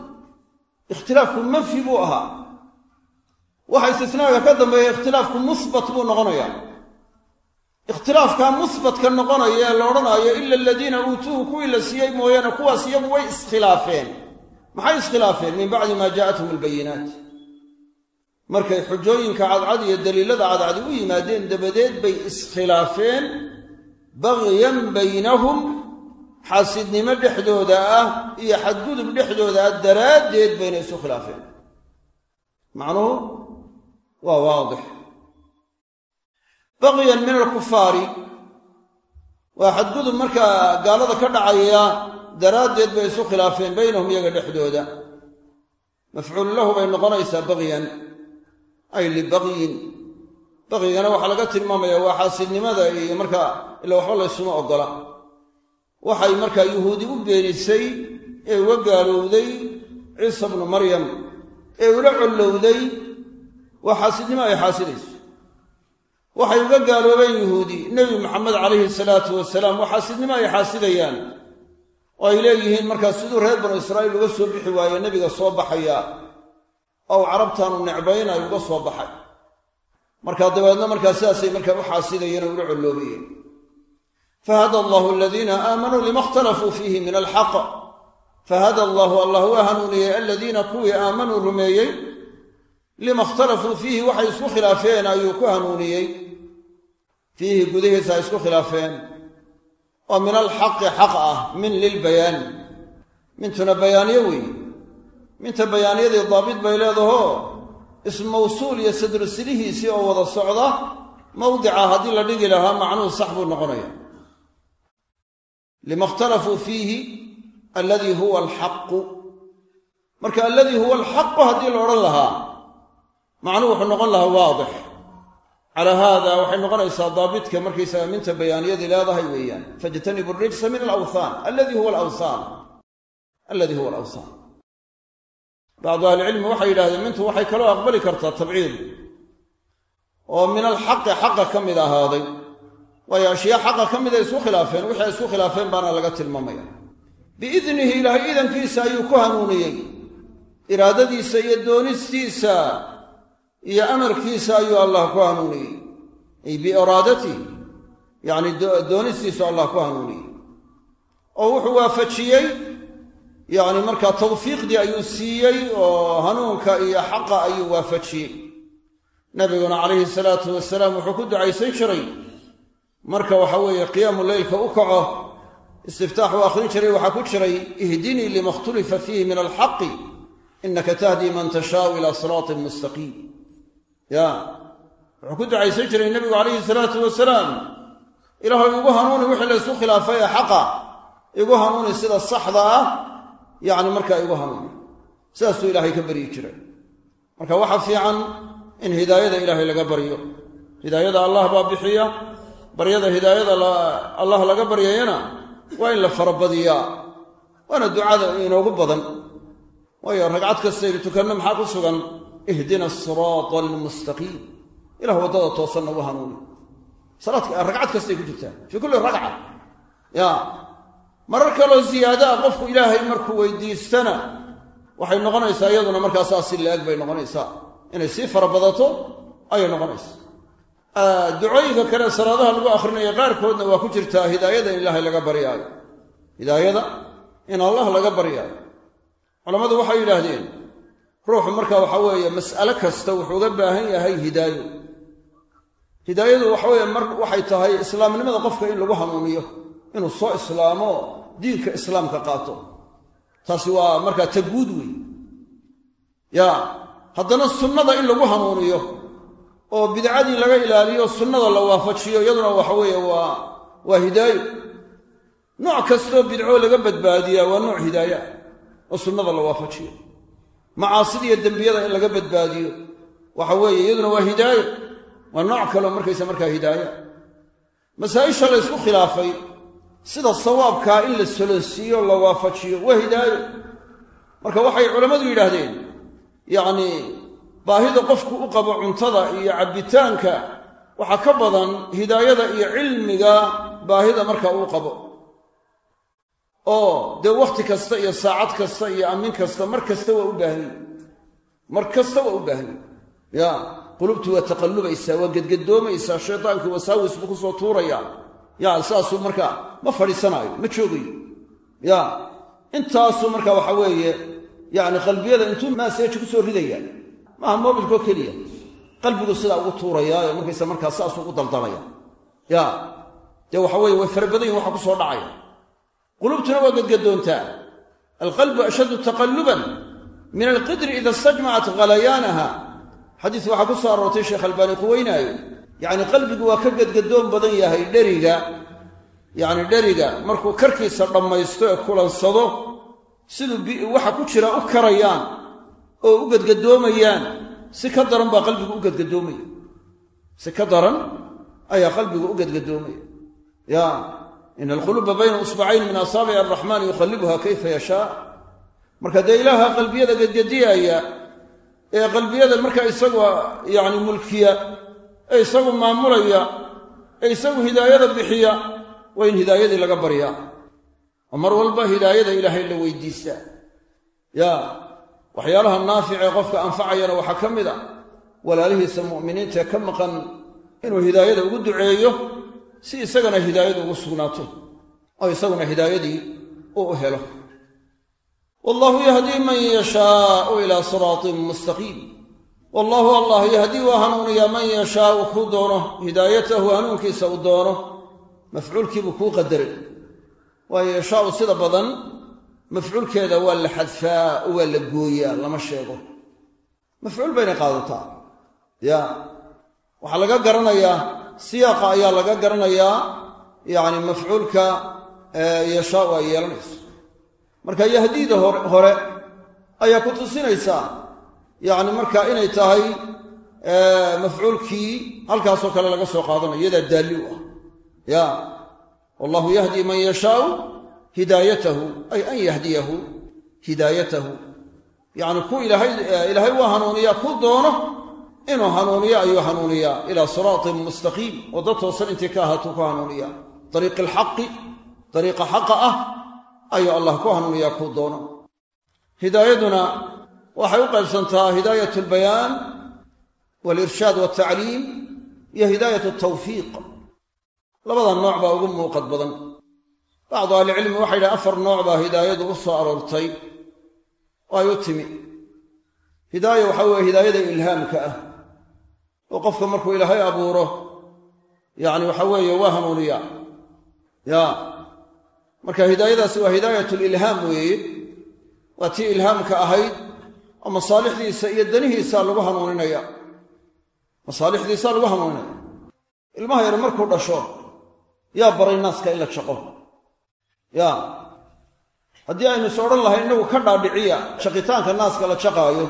ikhtilaafku manfi buu ahaa waxa istisnaaga ka dambeeya ikhtilaafku musbat buu noqonayaa. Ikhtilaafkaa musbatka noqonaya ee la odhanaayo ila aladiina uutuuhu kuwii la siiyey mooyaane kuwaas iyagu way iskhilaafeen. Maxay iskhilaafeen? Min bacdi maa jaa'athum albayinaat markay xujooyinka cadcad iyo daliilada cadcadi u yimaadeen dabadeed bay iskhilaafeen. Bagyan baynahum xaasidnimo dhexdooda ah iyo xadgudub dhexdooda ah daraaddeed bayna isu khilaafeen. Macnuhu waa waadix. Bagyan min alkufaari. Waa xadgudub markaa gaalada ka dhacaya daraaddeed bay isu khilaafeen baynahum iyaga dhexdooda. Mafcuulu lahu bay noqonaysaa bagyan ay libagyin bagyigana waxaa laga tilmaamaya waa xaasidnimada iyo markaa ila waxba laysuma oggola. Waxay markaa yuhuudi u beenisay ee uga gaalowday ciisa bnu maryam ee ula collowday waa xaasidnimo ay xaasidayso. Waxay uga gaaloobeen yuhuudi nebi maxamed calayhi salaatu wasalaam waa xaasidnimo ay xaasidayaan. Oo ay leeyihiin markaa siduu reer banu israa'iil uga soo bixi waaye nebiga soo baxaya ow carabtaanu necbayn ay uga soo baxay. Markaa dabeedna markaa sidaasay markaa u xaasidayeen oo ula colloobayeen fahada allahu aladiina aamanuu lima ikhtalafuu fiihi min alxaq. Fahada allaahu allah waa hanuuniyey aladiina kuwii aamanuu rumeeyey lima ikhtalafuu fiihi waxay isku khilaafeen ayuu ku hanuuniyey. Fiihi gudihiisa ay isku khilaafeen. Oo min alxaqi xaq ah min lilbayaan mintuna bayaaniyo weeye minta bayaaniyadii daabit bay leedaho. Ismawsuul iyo sadrusilihiisii oo wada socda mawdica haddii la dhigi lahaa macnuhu sax buu noqonaya. Lima ikhtalafuu fiihi alladii huwa alxaqu. Marka alladii huwa alxaqu haddii la odhan lahaa macnuhu wuxuu noqon lahaa waadix. Calaa haada waxay noqonaysaa daabitka markaysaga minta bayaaniyadii leedahay weeyaan. Fajtanibu rijsa min alawthaan alladii huwa alawthaan. Alladii huwa alawthaan. Bacdu ahlicilmi waxay yidhahdeen mintu waxay kaloo aqbali kartaa tabciid oo min alxaqi xaqa ka mid ahaaday. Waayo ashyaa xaqa ka mid ay isku khilaafeen wixii ay isku khilaafeen baana laga tilmaamaya. Biidnihi ilaahay idankiisa ayuu ku hanuuniyey. Iraadadiisa iyo doonistiisa iyo amarkiisa ayuu allah ku hanuuniyey ay biiraadatihi yacni doonistiisu allah ku hanuuniyey oo wuxuu waafajiyey yacni markaa tawfiiqdii ayuu siiyey oo hanuunka iyo xaqa ayuu waafajiyey. Nabiguna calayhi salaatu wasalaam wuxuu ku ducaysan jiray marka waxa weeye qiyaamu leylka u kaco istiftaax uu akhrin jiray waxaa ku jiray ihdinii lima ikhtulifa fiihi min alxaqi inaka tahdii man tashaau ilaa siraatin mustaqiim ya wuxuu ku ducaysan jiray nebigu calayhi salaatu wasalaam. Ilaahu igu hanuuni wixii la ysku khilaafay ee xaqa igu hanuuni sida saxda ah yacni markaa igu hanuuni. Sidaasuu ilaahay ka baryi jiray. Marka waxaa fiican in hidaayada ilaahay laga baryo. Hidaayada allah baa bixiya baryada hidaayada allah laga baryayana waa in la farabadiyaa waana ducada inoogu badan. Waayo ragcad kastaynu tukanno maxaa ku sugan ihdina asiraata almustaqiim ilah waddada toosan nagu hanuuni. Ragcad kastay ku jirtaa. Fii kulli ragca. Ya. Marar kaloo ziyaado ah qofku ilaahay markuu weydiistana waxay noqonaysaa iyaduna markaa saas si la-eg bay noqonaysaa. Inay sii farabadato ayay noqonaysaa. Ducooyinka kale salaadaha lagu akhrinayo qaarkoodna waa ku jirtaa hidaayada in ilaahay laga baryaayo hidaayada in allah laga baryaayo culammadu waxay yidhaahdeen ruuxu marka waxa weeye mas'ale kasta wuxuu uga baahan yahay hidaayo. Hidaayadu waxa weeye mar waxay tahay islaamnimada qofka in lagu hanuuniyo inuu soo islaamo diinka islaamka qaato. Taasi waa markaa taguud wey ya haddana sunnada in lagu hanuuniyo oo bidcadii laga ilaaliyo sunnada la waafajiyo iyaduna waxa weeye waa waa hidaayo. Nooc kastoo bidcoo laga badbaadiyaa waa nooc hidaaya oo sunnada la waafajiyo macaasida iyo dembiyada in laga badbaadiyo. Waxa weeye iyaduna waa hidaayo waa nooc kaleo markaysa markaa hidaaya. Masaa-isha la ysku khilaafay sida sawaabkaa in la solonsiiyo la waafajiyo waa hidaayo. Marka waxay culammadu yidhaahdeen yacnii baahida qofku u qabo cuntada iyo cabbitaanka waxaa ka badan hidaayada iyo cilmiga baahida marka uu qabo oo dee wakhti kasta iyo saacad kasta iyo amin kasta mar kasta waa u baahanya mar kasta waa u baahanya ya qulubtu waa taqallubaysaa waa gedgadoomaysaa shaytaankii wasaawis buu ku soo tuurayaa ya saasuu markaa ma fadhiisanaayo ma joogayo. Ya intaasuu marka waxa weeye yacni qalbiyada intuu maaseeji ku soo ridaya maaha moobilkoo keliya qalbigu sidaa ugu tuurayaayo markaysa markaa saasuu ugu daldalaya. Ya dee waxa weye way fara badan yihiin waxa ku soo dhacaya qulubtuna waa gedgadoontaa alqalbu ashaddu taqalluban min alqidri ida istajmacat khalayaanaha xadiis waxaa ku soo aroortay sheekh albaani quweynaayo yacni qalbigu waa ka gedgadoon badan yahay dheriga. Yacni dheriga markuu karkiisa dhammaysto ee kulansado siduu waxa ku jira u karayaan oo u gedgadoomayaan si ka daran baa qalbigu u gedgadoomaya si ka daran ayaa qalbigu u gedgadoomaya ya ina alquluuba bayna usbacayn min asaabici araxmaan yuqallibuha kayfa yashaa marka dee ilaaha qalbiyada gedgediyaaya ee qalbiyada marka isagu yacni mulkiya ee isagu maamulaya ee isagu hidaayada bixiya waa in hidaayadii laga baryaa oo mar walba hidaayada ilaahay la weydiistaa ya waxyaalaha naaficee qofka anfacayana waxaa ka mid a walaalihiisa mu'miniintaee ka maqan inuu hidaayada ugu duceeyo si isagana hidaayadu ugu sugnaato oo isaguna hidaayadii uu u helo. Wallahu yahdii man yashaau ilaa siraatin mustaqiim. Wallaahu allah yahdii waa hanuuniyaa man yashaau kuu doono hidaayatahu hanuunkiisa uu doono mafcuulkiibuu kuu qadaray waayo yashaau sida badan mafcuulkeeda waa la xadfaa oo waa la gooyaa lama sheego. Mafcuul bayna qaadataa. Ya waxaa laga garanayaa siyaaqa ayaa laga garanayaa yacni mafcuulka yashaau ay yeelanayso marka yahdiida hore ayaa ku tusinaysaa yacni markaa inay tahay mafcuulkii halkaasoo kale laga soo qaadanayo iyadaa daalli u ah. Ya wallahu yahdi man yashaau hidaayatahu ay an yahdiyahu hidaayatahu. Yacni ku ilaahay waa hanuuniyaa ku doono inuu hanuuniyo ayuu hanuuniyaa ilaa siraatin mustaqiim. Waddo toosan intii ka ahaatuu ku hanuuniyaa dariiqi alxaqi dariiqa xaqa ah ayuu allah ku hanuuniyaa kuu doono. Hidaayaduna waxay u qaybsantaa hidaayat albayaan waalirshaad waltacliim iyo hidaayat altawfiiq labada nooc baa ugu muuqad badan. Bacdu ahlicilmi waxay yidhaha afar nooc baa hidaayadu u soo aroortay. Oo ay u timi. Hidaaya waxaa weeye hidaayada ilhaamka ah oo qofka markuu ilaahay abuuro yacni waxa weeye waa hanuuniyaa ya. Marka hidaayadaasi waa hidaayat lilhaam weeye waa tii ilhaamka ahayd oo masaalixdiisa iyo danihiisaa lagu hanuuninaya. Masaalixdiisaa lagu hanuuninaya. Ilmaha yar markuu dhasho yaa baray naaska in la jaqo ya. Haddii aynu is odhan lahay innagu ka dhaadhiciya shaqitaanka naaska la jaqaayo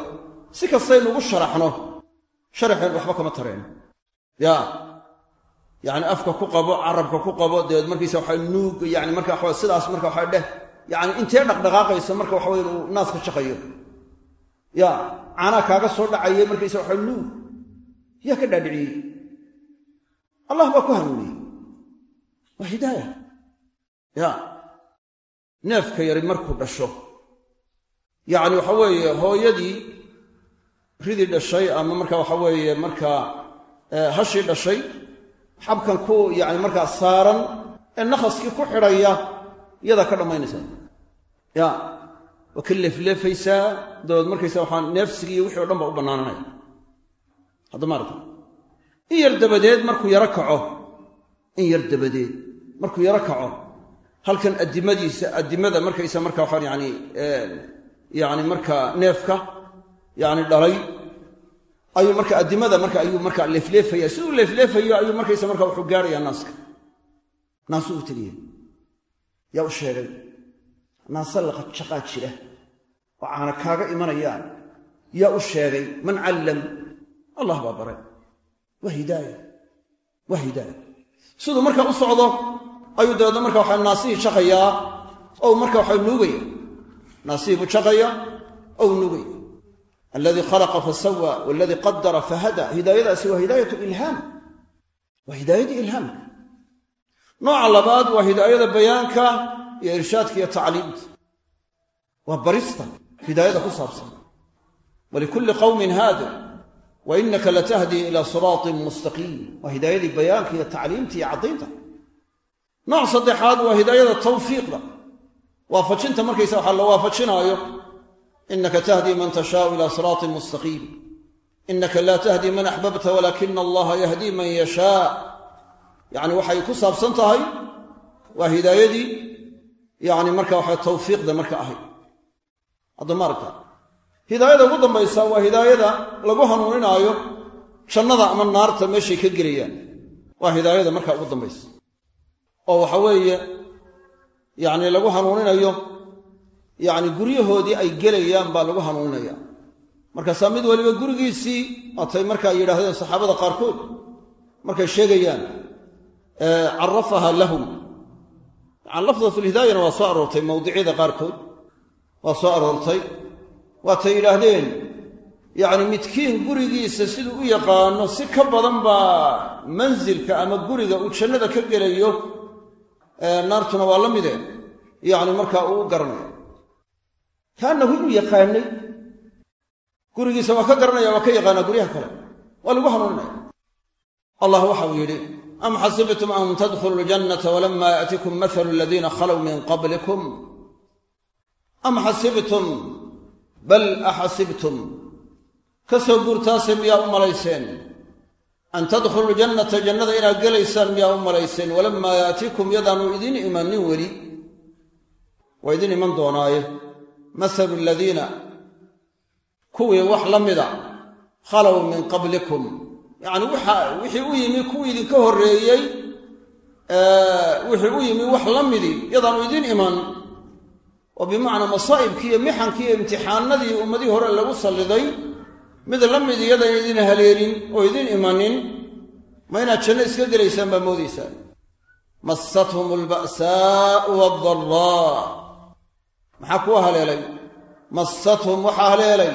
si kastaynugu sharaxno sharaxeen waxba kama tareen. Ya yacni afka ku qabo carabka ku qabo dabeed markiisa waxa nuug yani marka waxa sidaas marka waxa dheh yani intee dhaqdhaqaaqaysa marka waxa weye uu naaska jaqayo ya caanaa kaaga soo dhacaya markaysa waxa nuug yaa ka dhaadhiciyey. Allah baa ku hanuuniyey waa hidaaya. Ya neefka yari markuu dhasho yacni waxa weeye hooyadii ridii dhashay ama marka waxa weeye markaa hashii dhashay xabkan ku yacni markaa saaran ee nakhaskii ku xidhaya iyadaa ka dhammaynaysaa ya waa ka leefleefaysaa dabeed markaysa waxaa neefsigii iyo wixii o dhan baa u bannaananaya hadda maarata in yar dabadeed markuu yaro kaco in yar dabadeed markuu yaro kaco halkan addimadiisa addimada markaysa marka waxaan yani yani markaa neefka yani dhalay ayuu marka addimada marka ayuu marka leefleefaya siduu leefleefayo ayuu markaysa marka wuxuu gaarayaa naaska. Naasuu u tegaya yaa u sheegay naasa laqajaqaa jira oo caana kaaga imanayaan yaa u sheegay man callam allah baa baray. Waa hidaaya. Waa hidaaya. Siduu marka u socdo ayuu dabeedna marka waxaa naasihii jaqayaa ou marka waxa nuugaya. Naasihii buu jaqaya ou nuugaya alladii khalaqa fasawa waladii qadara fahada hidaayadaasi waa hidaayat ilhaam waa hidaayadii ilhaamka nooca labaad waa hidaayada bayaanka iyo irshaadka iyo tacliimta. Waa barista hidaayada ku saabsan. Walikulli qawmin haada wa inaka latahdii ila siraatin mustaqiim waa hidaayadii bayaanka iyo tacliimta iyo caddaynta. Nooc saddexaad waa hidaayada tawfiiqda. Waafajinta markaysa waxaa la waafajinaayo inaka tahdii man tashaau ila siraatin mustaqiim inaka laa tahdii man axbabta walaakina allaha yahdii man yashaa yacni waxay ku saabsan tahay waa hidaayadii yacni marka waxa tawfiiqda marka ahayd haddamaarka hidaayada ugu dambaysa waa hidaayada lagu hanuuninaayo jannada ama naarta meeshay ka gelayaan waa hidaayada marka ugu dambaysa oo waxa weeye yacni lagu hanuuninayo yacni guryahoodii ay gelayaan baa lagu hanuuninaya markaasaa mid waliba gurigiisii waatay markaa yidhaahdeen saxaabada qaarkood markay sheegayaan carafaha lahum. Yani lafdatulhidaayana waa soo aroortay mawdicyada qaarkood. Waa soo aroortay. Waatay yidhaahdeen yacni midkiin gurigiisa siduu u yaqaano si ka badan baa mansilka ama guriga uu jannada ka gelayo naartuna waa la mide yacni markaa uu u garanaya kaannahu inuu yaqaanay. Gurigiisa waa ka garanaya waa ka yaqaanaa guryaha kale. Waa lagu hanuuninaya allah waxau yidhi am xasibtum an tadkhuluu ljannata walama yaatikum mathalu aladiina khalow min qablikum? Am xasibtum bal axasibtum ka soo guurtaase miyaa u malayseen? An tadkhuluu ljannata jannada inaad gelaysaan miyaa u malayseen? Walamaa yaatikum yadaanu idin imanin weli. Waa idin iman doonaaye mathalu aladiina kuwii wax la mida khalow min qablikum. Yacni wixii u yimi kuwii idinka horreeyey wixii u yimi wax la midii yadaanu idin iman. Oo bimacnaa masaa'ibkii iyo mixankii iyo imtixaanadii ummadii hore lagu salliday mid la mid iyadan idin haleelin oo idin imanin ma inaad janno iska gelaysaan baa moodaysaan massathum alba'saa'u waaddaraa maxaa kuwa haleelay? Massathum waxaa haleelay.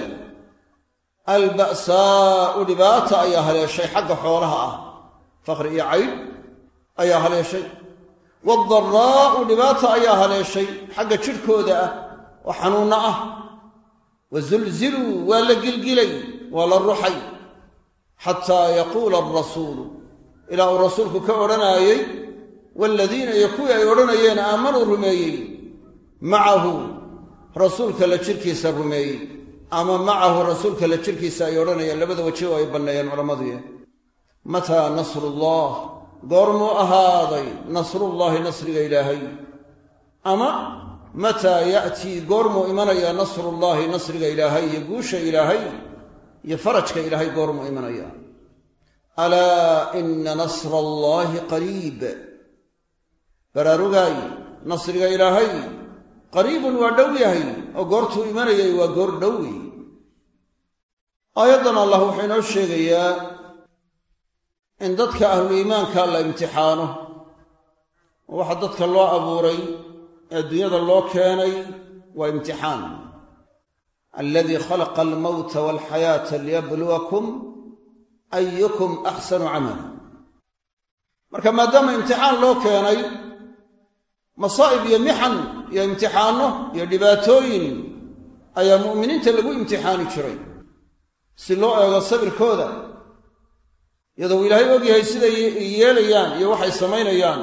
Alba'saa'u dhibaata ayaa haleeshay xagga xoolaha ah. Faqri iyo caydh ayaa haleeshay. Waaldaraa'u dhibaata ayaa haleeshay xagga jidhkooda ah oo xanuunno ah. Wazulziluu waa la gilgilay waa la ruxay xataa yaquula alrasuulu ilaa uu rasuulku ka odhanaayey waaladiina iyo kuwii ay odhanayeen aamanuu rumeeyey macahu rasuulka la jirkiisa rumeeyey. Ama macahu rasuulka la jirkiisa ay odhanayeen labada waji oo ay banneeyeen culammaduye mataa nasrullah goormuu ahaaday nasrullaahi nasriga ilaahay. Ama mataa ya'tii goormuu imanayaa nasrullaahi nasriga ilaahay iyo guusha ilaahay iyo farajka ilaahay goormuu imanayaa alaa ina nasra allaahi qariib. Baraarugaay nasriga ilaahay qariibun waa dhow yahay oo goortuu imanayay waa goor dhowi aayaddan allah wuxuu inoo sheegayaa in dadka ahlu iimaanka la imtixaano. Oo waxa dadka loo abuuray ee adduunyada loo keenay waa imtixaan. Aladii khalaqa almowta walxayaata liyabluwakum ayukum axsanu camala marka maadaama imtixaan loo keenay masaa'ib iyo mixan iyo imtixaanno iyo dhibaatooyin ayaa mu'miniinta lagu imtixaani jiray. Si loo eego sabirkooda iyadoo ilaahay og yahay siday yeelayaan iyo waxay samaynayaan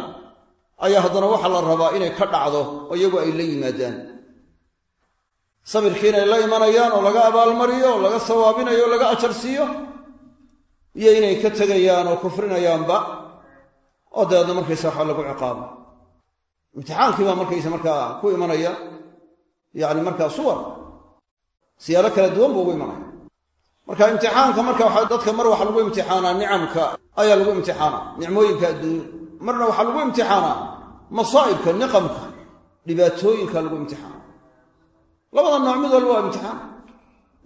ayaa haddana waxaa la rabaa inay ka dhacdo oo iyagu ay la yimaadaan. Sabirkii inay la imanayaan oo laga abaalmariyo oo laga sawaabinayo oo laga ajar siiyo iyo inay ka tegayaan oo kufrinayaanba oo dabeedna markaysa waxa lagu ciqaabo imtixaankii baa markaysa markaa ku imanaya yacni markaa suwar. Siyaalo kala duwan buu ugu imanaya. Marka imtixaanka marka waxaa dadka mar waxaa lagu imtixaanaa nicamka ayaa lagu imtixaanaa nicmooyinka adduunyo marna waxaa lagu imtixaanaa masaa'ibka niqamka dhibaatooyinka lagu imtixaana labada nooc mid walba waa imtixaan.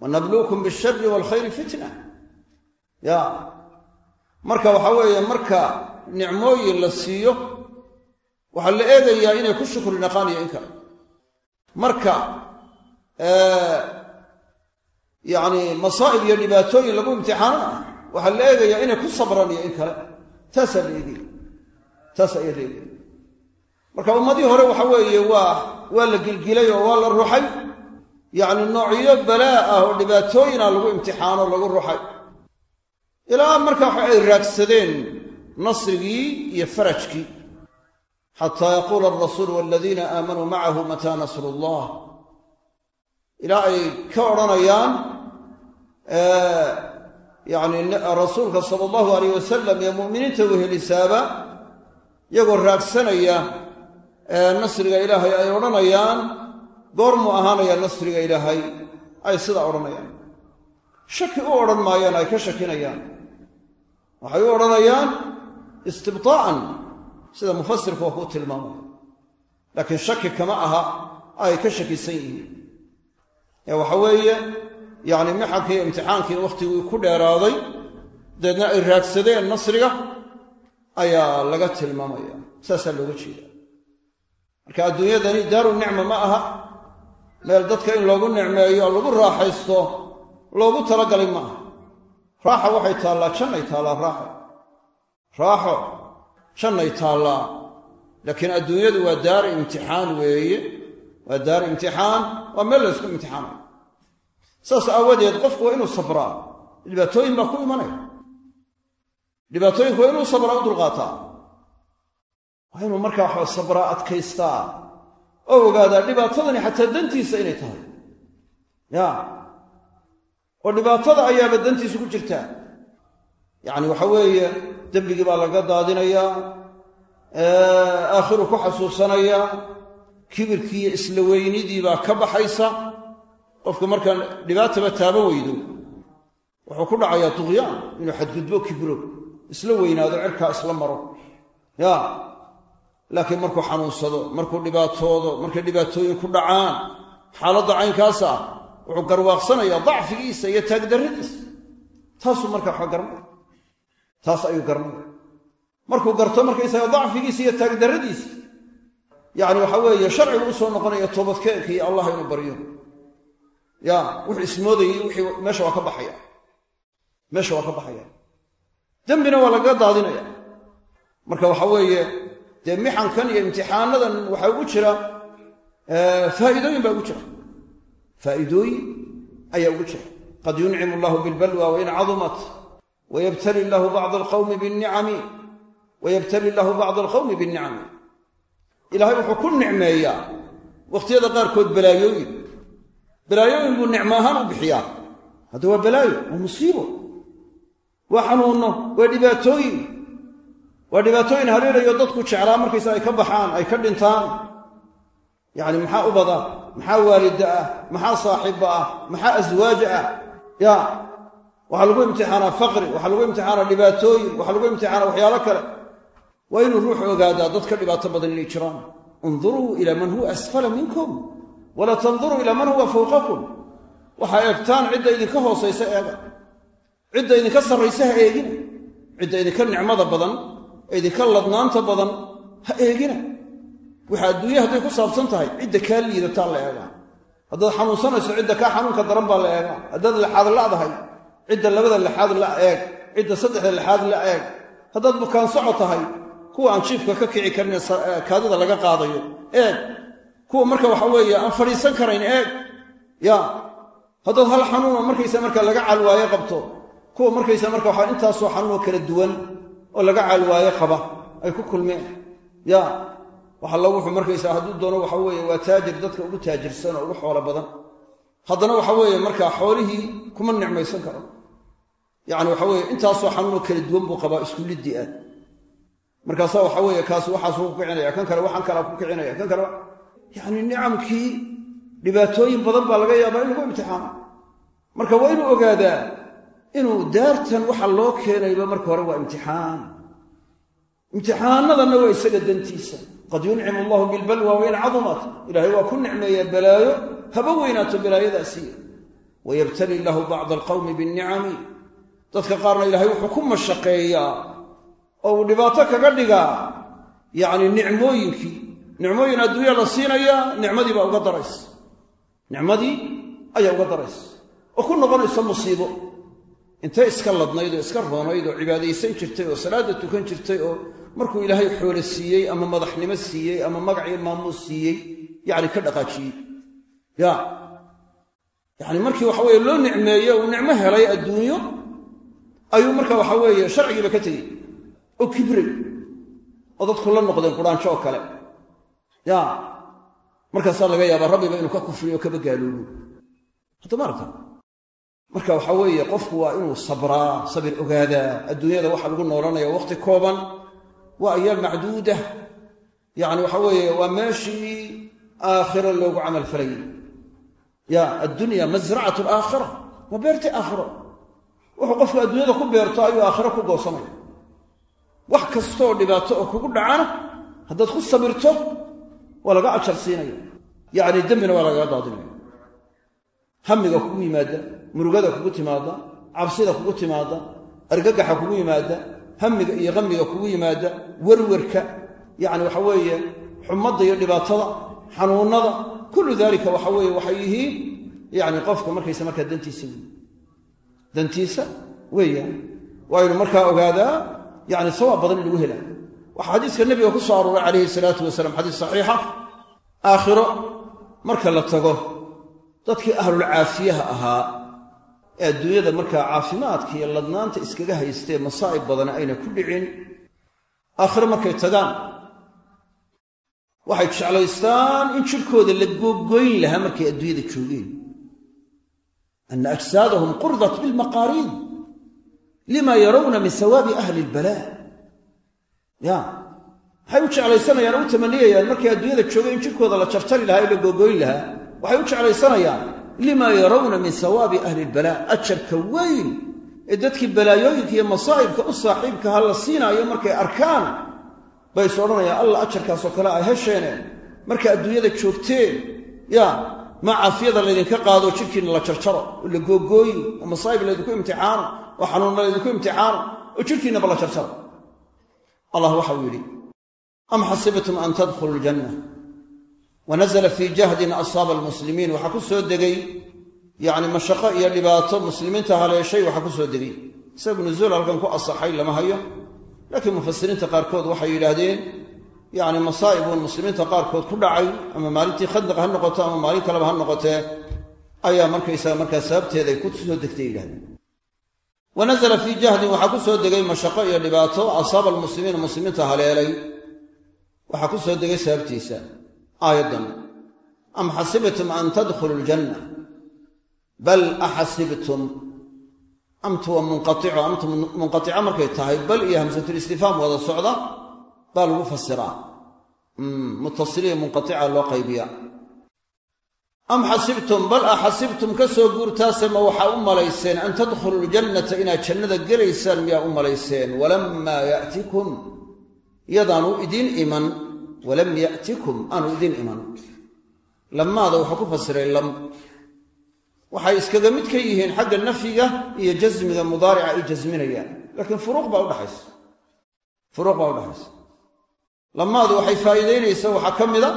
Wanabluukum bishari waalkhayri fitna. Ya. Marka waxaa weeye marka nicmooyin la siiyo waxaa la eegayaa inay ku shukri naqaan iyo in kale. Marka yacni masaa'ib iyo dhibaatooyin lagu imtixaanona waxaa la eegayaa inay ku sabraan iyo in kale. Taasaa la eegaya taas ayaa la eegaya marka ummadii hore waxa weeye waa waa la gilgilay oo waa la ruxay yacni noocyo balaa ah oo dhibaatooyina lagu imtixaano lagu ruxay ilaa marka waxa ay raagsadeen nasrigii iyo farajkii xataa yaquula alrasuulu waladiina aamanuu macahu mataa nasru allah ilaa ay ka odhanayaan yacni rasuulka sala allahu alayh wasalam iyo mu'miniinta wehelisaaba iyagoo raagsanaya nasriga ilaahay ay odhanayaan goormuu ahaanaya nasriga ilaahay ay sidaa odhanayaan shaki u odhan maayaan ay ka shakinayaan waxay u odhanayaan istibtaa'an sida mufasirku waa kuu tilmaamaya. Laakiin shaki kama aha ay ka shakisan yihiin. Waxa weeye yacni mixankii imtixaankii wakhtigii ku dheeraaday dabeedna ay raagsadeen nasriga ayaa laga tilmaamaya. Saasaa looga jeeda marka adduunyadani daaru nicma ma aha. Meel dadka in loogu nicmeeyo lagu raaxaysto loogu talagalay ma aha. Raaxa waxay taallaa jannay taallaa raaxo. Raaxo jannay taallaa laakiin adduunyadu waa daar imtixaan weeye. Waa daar imtixaan. Waa meel laysku imtixaanayo. Saas aawadeed qofku waa inuu sabraa. Dhibaatooyin baa ku imanaya. Dhibaatooyinku waa inuu sabraa u dulqaataa. Waa inuu markaa waxaa sabraa adkaystaa. Oo ogaadaa dhibaatadani xataa dantiisa inay tahay. Ya oo dhibaatada ayaaba dantiisa ku jirtaa. Yacni waxa weeye dembigii baa laga daadinayaa aakhiru ku xasuusanayaa kibirkii iyo isla weynidii baa ka baxaysa. Qofka markaan dhibaataba taaban weydo wuxuu ku dhacayaa duqyaan inuu xadgudbo kibro isla weynaado cirkaa isla maro. Ya laakiin markuu xanuunsado markuu dhibaatoodo markay dhibaatooyin ku dhacaan xaaladda caynkaasa ah wuxuu garwaaqsanayaa dacfigiisa iyo taagdarradiisa. Taasuu markaa waxa garanaya taas ayuu garanaya markuu garto markaysaga dacfigiisa iyo taagdarradiisa yacni waxa weeye sharcigu u soo noqonaya toobadkeenka iyo allah inuu baryo ya wuxuu ismoodayay wixii meesha waa ka baxaya. Meesha waa ka baxaya. Dembina waa lagaga daadinaya. Marka waxa weeye dee mixankan iyo imtixaanadan waxaa ugu jira faa'iidooyin baa ugu jira. Faa'iidooyin ayaa ugu jira. Qad yuncimu allahu bilbalwa wain cadumat wayabtali llahu bacda alqawmi binnicami wayabtali lahu bacda alqawmi binnicami ilaahay wuxuu ku nicmeeyaa wakhtiyada qaarkood balaayooyin balaayooyin buu nicmo ahaan u bixiyaa hadda waa balaayo waa musiibo waa xanuunno waa dhibaatooyin waa dhibaatooyin haleelayo dadku jeclaa markaysa ay ka baxaan ay ka dhintaan yacni maxaa ubada maxaa waalida ah maxaa saaxiba ah maxaa aswaaja ah ya waxaa lagu imtixaanaa faqri waxaa lagu imtixaanaa dhibaatooyin waxaa lagu imtixaanaa waxyaalo kale. Waa inuu ruuxu ogaadaa dad ka dhibaato badan inay jiraan. Unduruu ilaa man huwa asfala minkum walaa tanduruu ilaa man huwa fawqakum. Waxaa eegtaan cidda idinka hoosaysa eega cidda idinka sarraysa ha eegina cidda idinka nicmada badan idinka ladnaanta badan ha eegina waxa adduunya hadday ku saabsan tahay cidda kaa liidataa la eegaa. Haddaad xanuunsanayso cidda kaa xanuunka daran baa la eegaa. Haddaad laxaad la'dahay cidda labada laxaad la eeg cidda saddexda laxaad la eeg haddaad bukaan soco tahay kuwa aan jiifka ka kici karin kaadida laga qaadayo eeg. Kuwa marka waxa weeye aan fadhiisan karayn eeg. Ya haddaad hal xanuuna markaysa marka laga caalwaayo qabto kuwa markaysa marka waxaa intaasoo xanuunoo kala duwan oo laga caalwaayo qaba ay ku kulmeen. Ya waxalla wuxuu markaysaa hadduu doono waxa weeye waa taajir dadka ugu taajirsan oo ugu xoolo badan haddana waxa weeye markaa xoolihii kuma nicmaysan karo. Yacni waxa weeye intaasoo xanuunoo kala duwan buu qabaa isku liddi ah markaasaa waxa weeye kaas waxaasuu ku kicinaya kan kale waxaan kalea ku kicinaya kan kale yacni nicamkii dhibaatooyin badan baa laga yaabaa in lagu imtixaano. Marka waa inuu ogaadaa inuu daartan waxa loo keenayba marka hore waa imtixaan. Imtixaanadanna waa isaga dantiisa. Qad yuncimu allahu bilbalwa wain cadumat ilaahay waa ku nicmeeyaa balaayo haba weynaato balaayadaasiiya wayabtali lahu bacda alqawmi binnicami dadka qaarna ilaahay wuxuu ku mashaqeeyaa oo uu dhibaato kaga dhigaa. Yacni nicmooyinkii nicmooyin adduunya la siinayaa nicmadii baa uga daraysa. Nicmadii ayaa uga daraysa. Oo ku noqonaysa musiibo. Intay iska ladnayd oo iska roonayd oo cibaadaysan jirtay oo salaadda tukan jirtay oo markuu ilaahay xoolo siiyey ama madaxnimo siiyey ama magac iyo maamuus siiyey yacni ka dhaqaajiyey ya. Yacni markii waxa weeye loo nicmeeye uu nicmo helay adduunyo ayuu marka waxa weeye sharcigiiba ka tegey. Oo kibray oo dadku la noqdeen quraanjo oo kale. Ya. Markaasaa laga yaabaa rabbiba inuu ka kufriyo o kaba gaaloobo. Hadda maaragta marka waxa weeye qofku waa inuu sabraa sabir ogaadaa. Adduunyada waxa lagu noolanaya waqti kooban waa ayaam macduuda. Yacni waxa weeye waa meeshii aakhiro loogu camal falayay ya addunya masracatu alaakhira waa beertii aakhiro wuxuu qofku adduunyada ku beerto ayuu aakhiro ku goosanaya. Wax kastooo dhibaato oo kugu dhacana haddaad ku sabirto waa laga ajar siinaya yacni dembina waa lagaga daadinaya. Hamiga kugu yimaada murugada kugu timaada cabsida kugu timaada argagaxa kugu yimaada hamiga iyo hamiga kugu yimaada werwerka yacni waxa weeye xumadda iyo dhibaatada xanuunnada kullu daalika waxa weeye waxay yihiin yacni qofka markaysa markaa dantiisa wey dantiisa weeyaan. Waa ynu markaa ogaadaa yacni sawaab badan in lagu helaa. Waxaa xadiiska nebiga ku soo arooray calayhi salaatu wasalaam xadiis saxiixa aakhiro marka la tago dadkii ahlulcaafiyaha ahaa ee adduunyada markaa caafimaadka iyo ladnaanta iskaga haystee masaa'ib badana ayna ku dhicin aakhiro markay tagaan waxay jeclaystaan in jidhkooda la googoyn lahaa markay adduunyada joogeen. Ana ajsaadahum qurdat bilmaqaariin lima yarawna min sawaabi ahli ilbalaa ya. Maxay u jeclaysanayaan u tamaniyayaan markay adduunyada joogeen in jidhkooda la jarjari lahaa ee la googoyn lahaa. Waxay u jeclaysanayaan lima yarawna min sawaabi ahli ilbalaa ajarka weyn ee dadkii balaayooyinka iyo masaa'ibka u saaxiibkaha la siinaayo markay arkaan bay is odhanayaan alla ajarkaasoo kale ay hesheene marka adduunyada joogteen ya ma caafiyada laydinka qaado jidhkiina la jarjaro oo la googooyi oo masaa'ib laydinku imtixaano oo xanuunna laydinku imtixaano oo jidhkiinaba la jarjaro. Allah waxau yidhi am xasibtum an tadkhulu ljanna wa nazla fii jahdin asaaba almuslimiin. Waxaa ku soo degay yacni mashaqo iyo dhibaato muslimiinta haleeshay waxaa ku soo degay. Sabab nuzuul halkan ku asaxay lama hayo laakiin mufasiriinta qaarkood waxay yidhaahdeen yacni masaa'ibuun muslimiinta qaarkood ku dhacay ama maalintii khandaq ha noqoto ama maalin kaleba ha noqotee ayaa markaysaga markaa sababteeday ku soo degtay yidhahdeen wa nazla fii jahdin waxaa ku soo degay mashaqo iyo dhibaato asaaba almuslimiina muslimiinta haleelay. Waxaa ku soo degay sababtiisa aayaddan. Am xasibtum an tadkhulu ljanna bal axasibtum amtu waa munqaico amtu munqaico markay tahay bal iyo hamsatulistifhaam wada socda baa lagu fasiraa mutasiliya munqaica loo qaybiya. Am xasibtum bal axasibtum ka soo guurtaase ma waxaa u malayseen an tadkhuluu ljannata inaad jannada gelaysaan miyaa u malayseen? Walammaa ya'tikum yadaanu idiin iman. Walam ya'tikum aanu idiin iman. Lamaada wuxuu ku fasiray lam waxay iskaga mid ka yihiin xagga nafyiga iyo jasmiga mudaarica ay jasminayaan laakiin furuuq baa udhaxaysa furuuq baa udhaxaysa lamaadu waxay faa'iidaynaysaa waxaa ka mida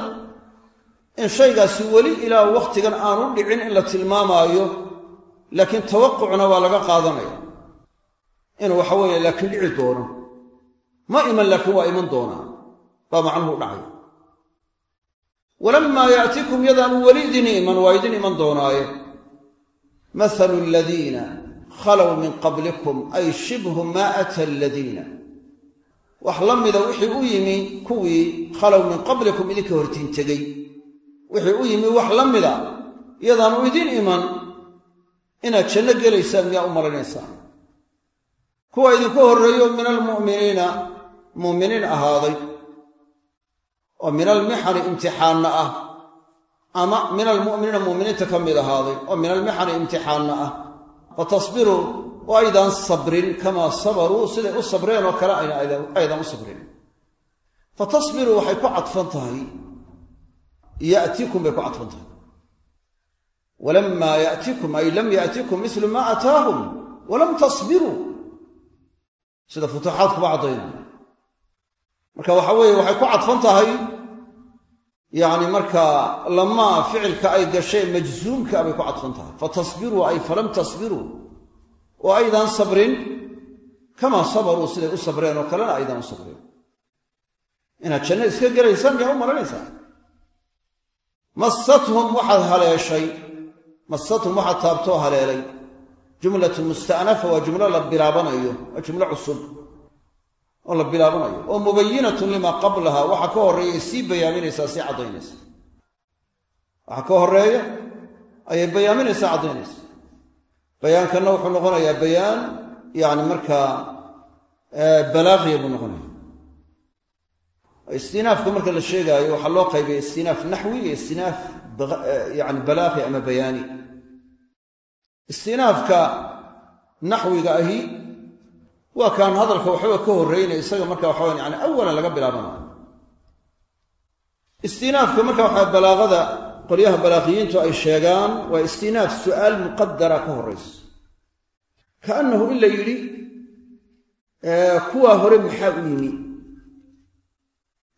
in shaygaasi weli ilaa wakhtigan aanu dhicin in la tilmaamaayo laakiin tawaqucna waa laga qaadanaya. Inuu waxa weeye laakiin dhici doono. Ma iman laakiin waa iman doonaa. Baa macnuhu u dhacay walammaa ya'tikum yadaanu weli idin iman waa idin iman doonaaye mahalu aladiina khalow min qablikum ay shibhu maa ata aladiina wax la mida wixii u yimi kuwii khalow min qablikum idinka hortiin tegey wixii u yimi wax la mida yadaanu idin iman inaad janno gelaysaan miyaa u malinaysaan kuwa idinku horreeyo min almu'miniina mu'miniin ahaaday oo min almixani imtixaanna ah ama min almu'miniina mu'miniinta ka mid ahaaday oo min almixani imtixaanna ah. Fa tasbiruu oo aydaan sabrin kamaa sabaruu siday u sabreen oo kale aydan u sabrin. Fa tasbiruu waxay ku cadfan tahay. Ya'tikum bay ku cadfan tahay. Walammaa ya'tikum ay lam ya'tikum mislu maa ataahum walam tasbiruu sida futuuxaadkuba caddaynaya marka waxa weeye waxay ku cadfan tahay yacni markaa lamaa ficilka ay gasheen majzuumka bay ku cadfan tahay. Fatasbiruu ay falam tasbiruu oo aydaan sabrin. Kamaa sabaruu siday u sabreen oo kalena aydaan u sabreen. Inaad janno iska gelaysaan miyaa u malanaysaa massathum waxaad haleeshay. Massathum waxaad taabtoo haleelay. Jumlatu musta'nafa waa jumlo la bilaabanayo waa jumlo cusub oo la bilaabanayo. Oo mubayinatun limaa qablaha. Waxa ka horreeya sii bayaaminaysaa sii caddaynaysa waxa ka horreeya ayay bayaaminaysaa caddaynaysa bayaankanna wuxuu noqonayaa bayaan yacni markaa balaaqiya buu noqonaya istinaafka marka la sheegaayo waxaa loo qaybaya istinaaf naxwi iyo istinaaf yani balaaqi ama bayaani. Istinaafka naxwiga ahi waa kaan hadalka waxba ka horreynaya isaga marka waxawa yani awalan laga bilaabanayo istinaafka marka waxaa balaaqada qolyaha balaaqiyiintu ay sheegaan waa istinaaf su'aal muqadara ka horraysa kaannahu in la yidhi kuwaa hore maxaa u yimi?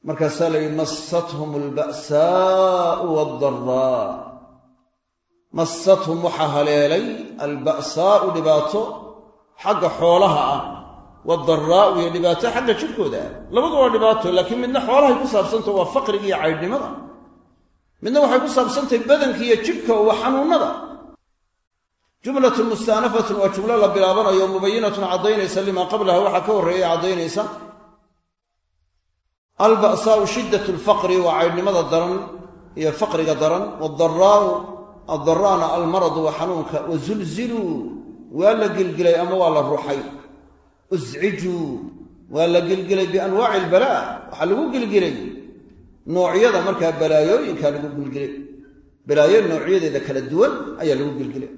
Markaasaa la yidhi massathum alba'saau waaddaraa massathum waxaa haleelay alba'saa'u dhibaato xagga xoolaha ah waadaraa'u iyo dhibaato xagga jidhkooda ah labadu waa dhibaato laakiin midna xoolahay ku saabsantaho waa faqriga iyo caydhnimada midna waxay ku saabsantahay badanka iyo jidhka oo waa xanuunnada jumlatun musta'nafatun waa jumlo la bilaabanayo mubayinatun caddaynaysa limaa qablaha waxaa ka horreeya caddaynaysa alba'saau shiddat lfaqri waa caydhnimada daran iyo faqriga daran waadaraa'u addaraana almaradu waa xanuunka wazulziluu waa la gilgilay ama waa la ruxay uscijuu waa la gilgilay bianwaaci albalaa waxaa lagu gilgilay noocyada markaa balaayooyinkaa lagu gilgilay. Balaayo noocyadeeda kala duwan ayaa lagu gilgilay.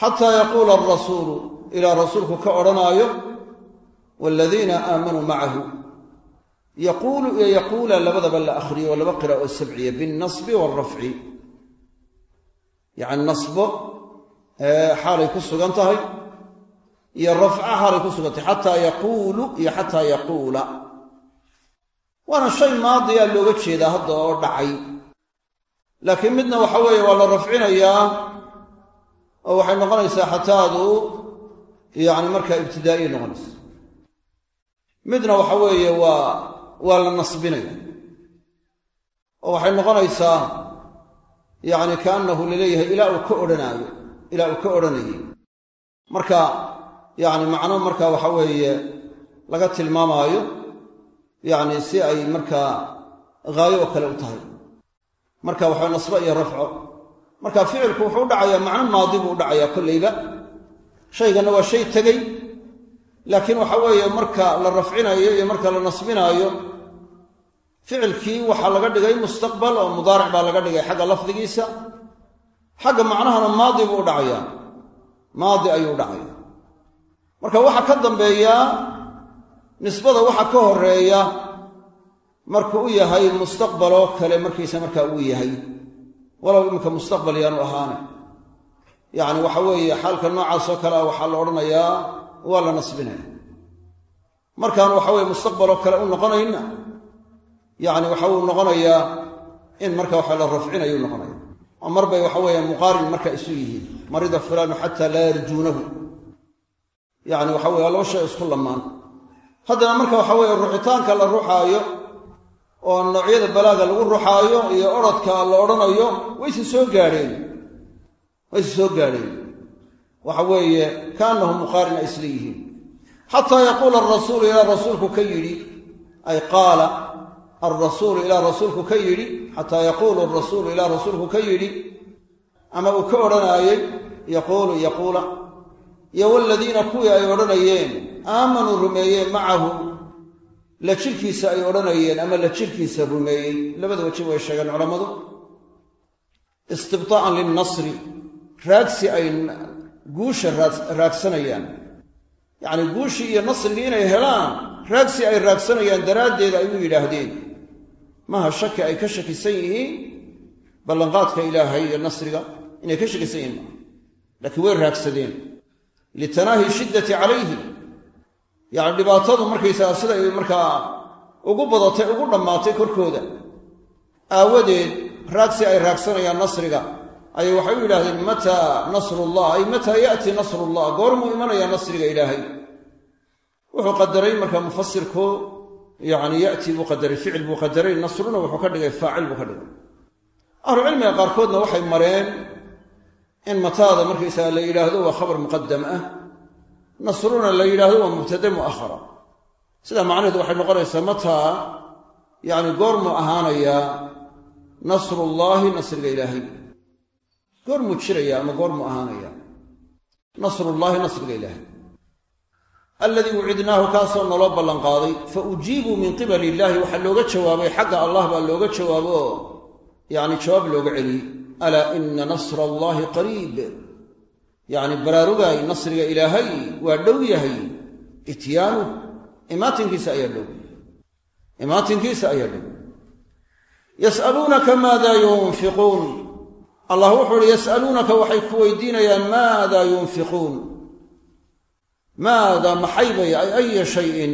Xataa yaquula alrasuulu ilaa rasuulku ka odhanaayo waaladiina aamanuu macahu. Yaquulu iyo yaquula labadaba la akhriyo waa laba qira oo sabciya binnasbi waalrafci. Yacni nasbo xaalay ku sugan tahay iyo rafca xaalay ku sugan tahay xataa yaquulu iyo xataa yaquula. Waana shay maadiyaa looga jeedaa hadda oo dhacay. Laakiin midna waxa weeye waa la rafcinayaa oo waxay noqonaysaa xataadu yacni markaa ibtidaa'iya noqonaysa. Midna waxa weeye waa waa la nasbinaya oo waxay noqonaysaa yacni kaannahu la leeyahay ilaa uu ka odhanaayo ilaa uu ka odhanayay. Marka yacni macno marka waxa weeye laga tilmaamaayo yacni si ay markaa haayo oo kale u tahay. Marka waxa nasbo iyo rafco. Marka ficilku wuxuu u dhacayaa macno maadi buu u dhacayaa kollayba shayganna waa shay tegey laakiin waxa weeye marka la rafcinayo iyo marka la nasbinaayo ficilkii waxaa laga dhigay mustaqbal oo mudaaric baa laga dhigay xagga lafdigiisa. Xagga macnahana maadi buu u dhacayaa maadi ayuu u dhacaya marka waxaa ka dambeeyaa nisbada waxa ka horreeya markuu u yahay mustaqbaloo kale markiisa markaa uu yahay. Walow iminka mustaqbal yaanu ahaane. Yacni waxa weeye xaalka noocaasoo kale waxaa la odhanayaa waa la nasbinaya. Markaan waxa weye mustaqbaloo kale u noqonayna yacni waxa uu noqonayaa in marka waxa la rafcinayu noqonaya oo mar bay waxa weeye muqaarin marka isu yihiin. Marida fulaanu xataa laa yarjuunahu yacni waxa weye laba shay isku lamaan haddana marka waxa weeye ruxitaanka la ruxaayo oo noocyada balaaga lagu ruxaayo iyo orodka la odhanayo wayse soo gaadheen. Wayse soo gaadheen. Waxa weeye kaanahu muqaarin ay isla yihiin. Xataa yaquula arasuulu ilaa rasuulku ka yidhi ay qaala alrasuulu ilaa rasuulku ka yidhi xataa yaquulu arasuulu ilaa rasuulku ka yidhi ama uu ka odhanaayey yaquulu yaquula iyo waladiina kuwii ay odhanayeen aamanuu rumeeyeen macahu la jirkiisa ay odhanayeen ama la jirkiisa rumeeyey? Labada waji way sheegeen culammadu. Istibtaa'an lilnasri raagsi ay guusha raagsanayaan yacnii guushii iyo nasrigii inay helaan raagsi ay raagsanayaan daraaddeed ay u yidhaahdeen. Maha shaki ay ka shakisan yihiin? Ballanqaadka ilaahay iyo nasriga inay ka shakisan yihiin laakiin way raagsadeen litanaahi shiddati calayhi yacni dhibaatadu markaysaga siday markaa ugu badatay ugu dhammaatay korkooda. Aawadeed raagsi ay raagsanayaan nasriga. Ayay waxay u yidhahdeen mataa nasrullah? Ay mataa ya'ti nasrullah? Goormuu imanayaa nasriga ilaahay. Wuxuu qadaray markaa mufasirku yacni ya'ti buu qadaray ficil buu qadaray nasruna wuxuu ka dhigay faacil buu ka dhigay. Ahlucilmiga qaarkoodna waxay mareen in mataada markaysaga la yidhaahdo waa khabar muqadam ah. Nasruna la yidhaahdo waa mubtade mu'ahara sidaa macnaheedu waxay noqonaysaa mataa yacni goormuu ahaanayaa nasrullaahi nasriga ilaahay. Goormuu jiraya ama goormuu ahaanaya? Nasrullaahi nasriga ilaahay. Alladii wucidnaahu kaasoo naloo ballanqaaday fa ujiibuu min qibali illaahi waxaa looga jawaabay xagga allah baa looga jawaabo. Yacni jawaab looga celiyey alaa ina nasra allaahi qariib yacni baraarugaay nasriga ilaahay waa dhow yahay ityaanu imaatinkiisa ayaa dhow imaatinkiisa ayaa dhow yas'aluunaka maada yunfiquun allah wuxuu uhi yas'aluunaka waxay ku weydiinayaan maada yunfiquun maada maxay bay ay aya shayin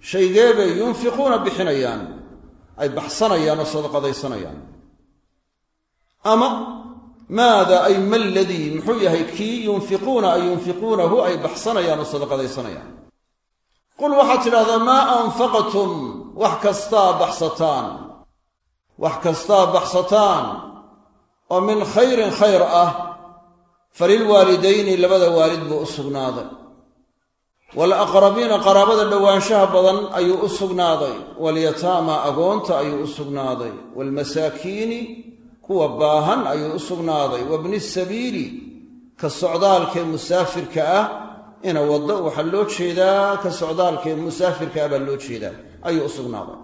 shaygeebay yunfiquuna bixinayaan ay baxsanayaan oo sadaqadaysanayaan ama maada ay ma ladii? Muxuu yahay kii yunfiquuna ay yunfiquunahu ay baxsanayaan oo sadaqadaysanayaan. Qul waxaad tidhahdaa maa anfaqtum? Wax kastaa baxsataan. Wax kastaa baxsataan. Oo min khayrin khayr ah. Falilwaalidayni labada waalid buu u sugnaaday. Waalaqrabiina qaraabada dhowaanshaha badan ayuu u sugnaaday. Walyataama agoonta ayuu u sugnaaday. Waalmasaakiini kuwa baahan ayuu u sugnaaday. Wabni sabiili ka socdaalkee musaafirka ah ina waddo waxaa loo jeedaa ka socdaalkee musaafirka ah baa loo jeedaa ayuu u sugnaaday.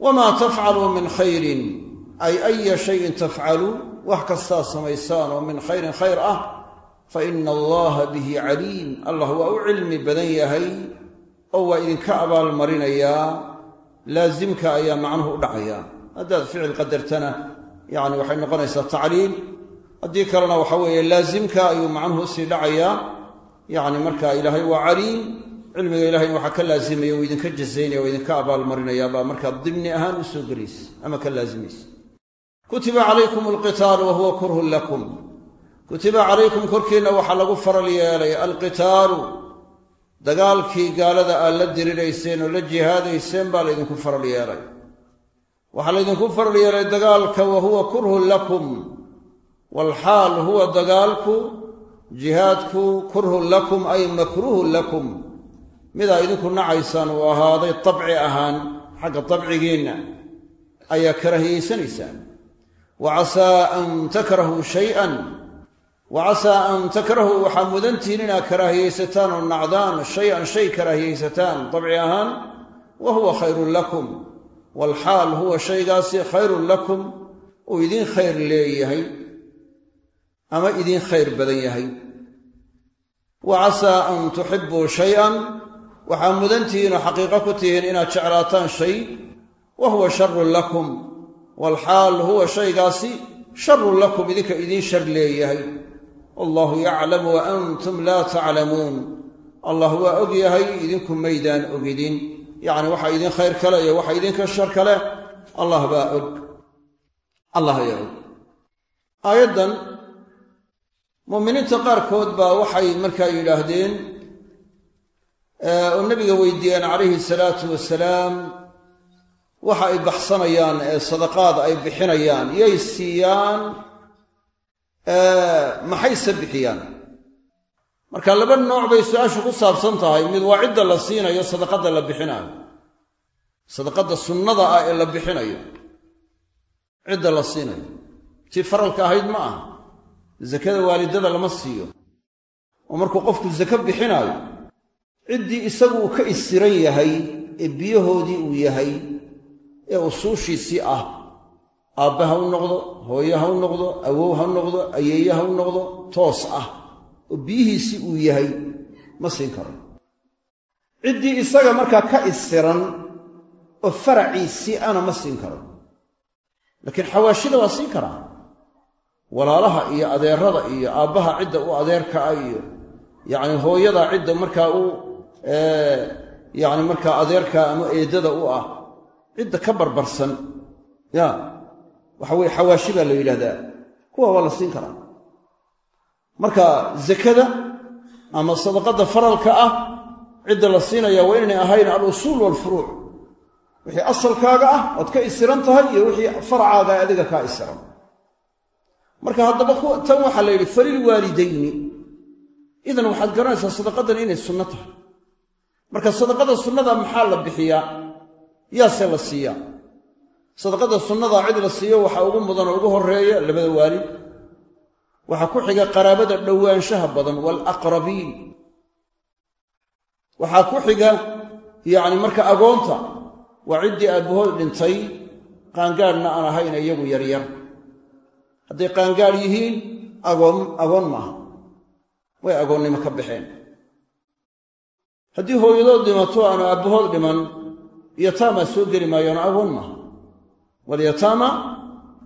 Wamaa tafcaluu min khayrin ay aya shayin tafcaluu wax kastaa samaysaan oo min khayrin khayr ah fa ina allaha bihi caliim allah waa u cilmi badan yahay oo waa idinka abaalmarinayaa laasimka ayaa macnuhu u dhacaya. Haddaad ficil qadartana yacni waxay noqonaysaa tacliil. Haddii kalena waxa weeye laasimka ayuu macnuhu u sii dhacayaa yacni marka ilaahay waa caliim cilmiga ilahayna waxaa ka laasimaya uu idinka jazaynaya oo idinka abaalmarinayaa baa markaa dimni ahaan u soo gelaysa ama ka laasimaysa kutiba calaykum alqitaalu wa huwa kurhun lakum. Kutiba calaykum korkiinna waxaa lagu faral yeelay alqitaalu dagaalkii gaalada aad la dirirayseen oo la jihaadayseen baa laydinku faral yeelay waxaa laydinku faral yeelay dagaalka wa huwa kurhun lakum walxaal huwa dagaalku jihaadku kurhun lakum ay makruuhun lakum. Midaa idinku nacaysaan uu ahaaday dabci ahaan xagga dabcigiinna ayaa karahiyaysanaysaan wa casaa an takrahuu shay-an wa casaa an takrahuu waxaa mudantihiin inaad karaahiyaysataan oo nacdaan shay-an shay karaahiyaysataan dabci ahaan wa huwa khayrun lakum walxaal huwa shaygaasi khayrun lakum uu idiin khayr leeyahay ama idiin khayr badan yahay wa casaa an tuxibbuu shay-an waxaa mudantihiin oo xaqiiqo ku tihiin inaad jeclaataan shay wa huwa sharun lakum walxaal huwa shaygaasi sharun lakum idinka idiin shar leeyahay wallahu yaclamu wa antum laa taclamuun allah waa og idinku maydaan ogidin yacni waxa idin khayr kale iyo waxa idinka shar kale allah baa og. Allah ayaa og. Aayaddan muuminiinta qaarkood baa waxay markaa yidhaahdeen oo nabiga weydiiyeen calayhi salaatu wasalaam waxa ay baxsanayaan ee sadaqaad ay bixinayaan yay siiyaan maxayse bixiyaan marka laba nooc bay su'aashu ku saabsan tahay. Mid waa cidda la siinayo sadaqadda la bixinayo sadaqadda sunnada ah ee la bixinayo. Cidda la siinayo. Tii faralka ahayd ma aha. Zakada waalidada lama siiyo. Oo markuu qofku zake bixinaayo ciddii isagu uu ka isiran yahay ee biyahoodii uu yahay ee usuushiisii ah. Aabbe ha u noqdo hooye ha u noqdo awow ha noqdo ayeeye ha u noqdo toos ah oo biyihiisii uu yahay ma siin karo. Ciddii isaga markaa ka isiran oo faraciisii ana ma siin karo. Laakiin xawaashida waa siin karaa. Walaalaha iyo adeerada iyo aabbaha cidda u adeerka ah iyo yacni hooyada cidda markaa u yacni markaa adeerka ama eeddada u ah cidda ka barbarsan ya waxa weye xawaashi baa la yidhahdaa kuwa waa la siin karaa marka zakada ama sadaqadda faralka ah cidda la siinaya waa inaynay ahayn alusuul waalfuruuc wixii asalkaaga ah ood ka isiran tahay iyo wixii farcaaga ee adiga kaa isiran. Marka haddaba tan waxaa la yidhi falilwaalidayni idan waxaad garanaysaa sadaqadan inay sunno tahay. Marka sadaqada sunnada maxaa la bixiyaa? Yaase la siiyaa. Sadaqada sunnada cid la siiyo waxaa ugu mudan oo ugu horreeya labada waalid waxaa ku xiga qaraabada dhowaanshaha badan waalaqrabiin waxaa ku xiga yacni marka agoonta waa ciddii aabbahood dhintay qaangaadhna aan ahayn iyagu yaryar hadday qaangaadh yihiin agoon agoon maaha. Way agoonnimo ka baxeen. Haddii hooyadood dhimato aanu aabbahood dhiman yataamaa soo geli maayaano agoon maaha. Walyataama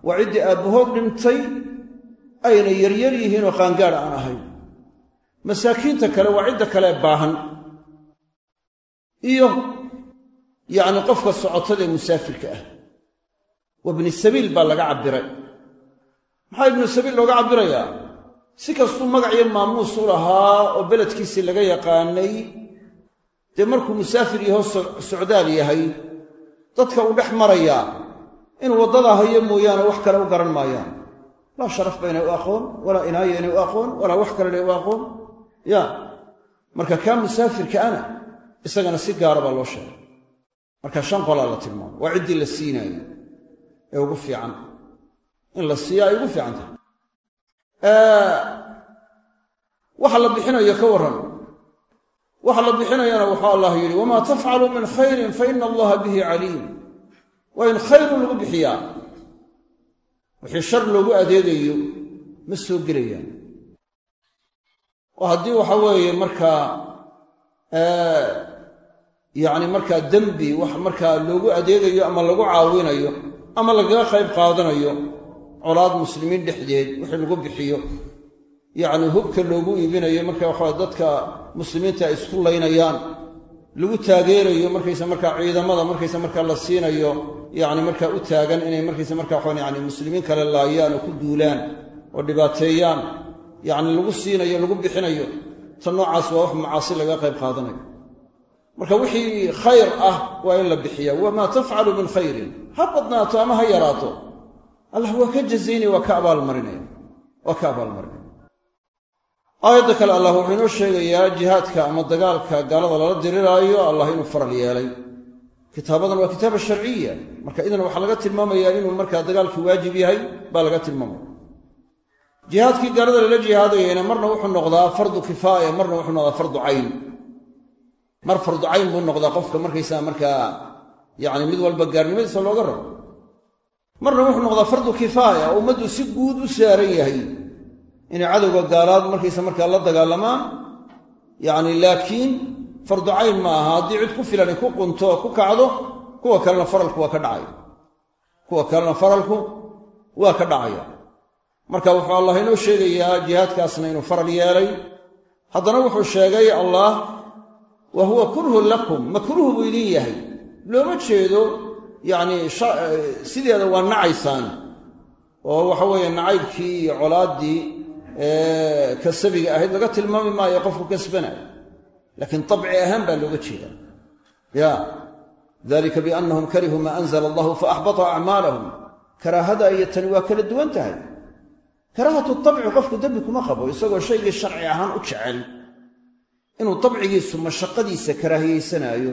waa ciddii aabbahood dhintay ayna yaryar yihiin oo qaangaadh aan ahayn. Masaakiinta kale waa cidda kalee baahan. Iyo yacni qofka socotada musaafirka ah. Wabni sabiil baa laga cabbiray. Maxaa ibnu sabiil looga cabbirayaa si kastuu magac iyo maamuus u lahaa oo beledkiisii laga yaqaanay dee markuu musaafir yahoo socdaal yahay dadka uu dhex marayaa inuu waddadaa hayo mooyaane wax kale u garan maayaan laa sharaf baynay u aqoon walaa inaaya inay u aqoon walaa wax kalena u aqoon ya marka kaa musaafirka ana isagana si gaara baa loo sheegay marka shan qolaa la tilmaamo waa ciddii la siinaayo ee ugu fiican in la siiya ay ugu fiican tahay waxa la bixinayo ka warran waxa la bixinayana wuxuu allah yidhi wamaa tafcalu min khayrin fa ina allaha bihi caliim waa in khayrun lagu bixiyaa wixii shar loogu adeegayo ma soo gelayaan. Oo haddii waxa weeye markaa yacni markaa dembi wax markaa loogu adeegayo ama lagu caawinayo ama lagaga qayb qaadanayo colaad muslimiin dhexdeed wixii lagu bixiyo yacni hubka loogu iibinayo marka waxaa dadka muslimiinta ay isku laynayaan lagu taageerayo markaysa markaa ciidamada markaysa markaa la siinayo yacni markaa u taagan inay markaysa markaa waxaan yani muslimiin kale laayaan oo ku duulaan oo dhibaateeyaan yacni lagu siinayo lagu bixinayo ta noocaas waa wax macaasi laga qayb qaadanayo marka wixii khayr ah waa in la bixiya wamaa tafcalu min khayrin? Ha badnaato ama ha yaraato. Allah waa ka jazaynaya waa ka abaalmarinaya waa ka abaalmarinaya aayadda kale allah wuxuu inoo sheegayaa jihaadka ama dagaalka gaalada lala diriraayo allah inuu faral yeelay. Kitaabadan waa kitaaba sharciya. Marka idan waxaa laga tilmaamayaa inuu markaa dagaalkii waajib yahay baa laga tilmaamaya jihaadkii gaalada lala jihaadayeyna marna wuxuu noqdaa fardu kifaaya marna wuxuu noqdaa fardu cayn. Mar fardu cayn buu noqdaa qofka markaysaa markaa yacni mid walba gaarnimadiisa looga rabo. Marna wuxuu noqdaa fardu kifaaya oo ummaddu si guud u saaran yahay inay cadowga gaalaad markaysa markaa la dagaalamaan. Yacni laakiin fardu cayn ma aha haddii cid ku filani ku qunto ku kacdo kuwa kalena faralku waa ka dhacaya. Kuwa kalena faralku waa ka dhacaya. Marka wuxuu allah inoo sheegayaa jihaadkaasna inuu faral yeelay. Haddana wuxuu sheegay allah wa huwa kurhun lakum. Makruuh buu idin yahay. Looma jeedo yacni sideeda waa nacaysaan. Oo waxa weeye nacaybkii iyo colaaddii kasabiga ahayd laga tilmaami maayo qofku kasbanaayo laakiin tabci ahaan baa looga jeeda ya dalika biannahum karihuu maa anzala allahu faaxbata acmaalahum karaahada iyo tani waa kala duwan tahay. Karaahatu tabci qofku dembi kuma qabo isagoo shaygii sharci ahaan u jecel. Inuu dabcigiisu mashaqadiisa karaahiyeysanaayo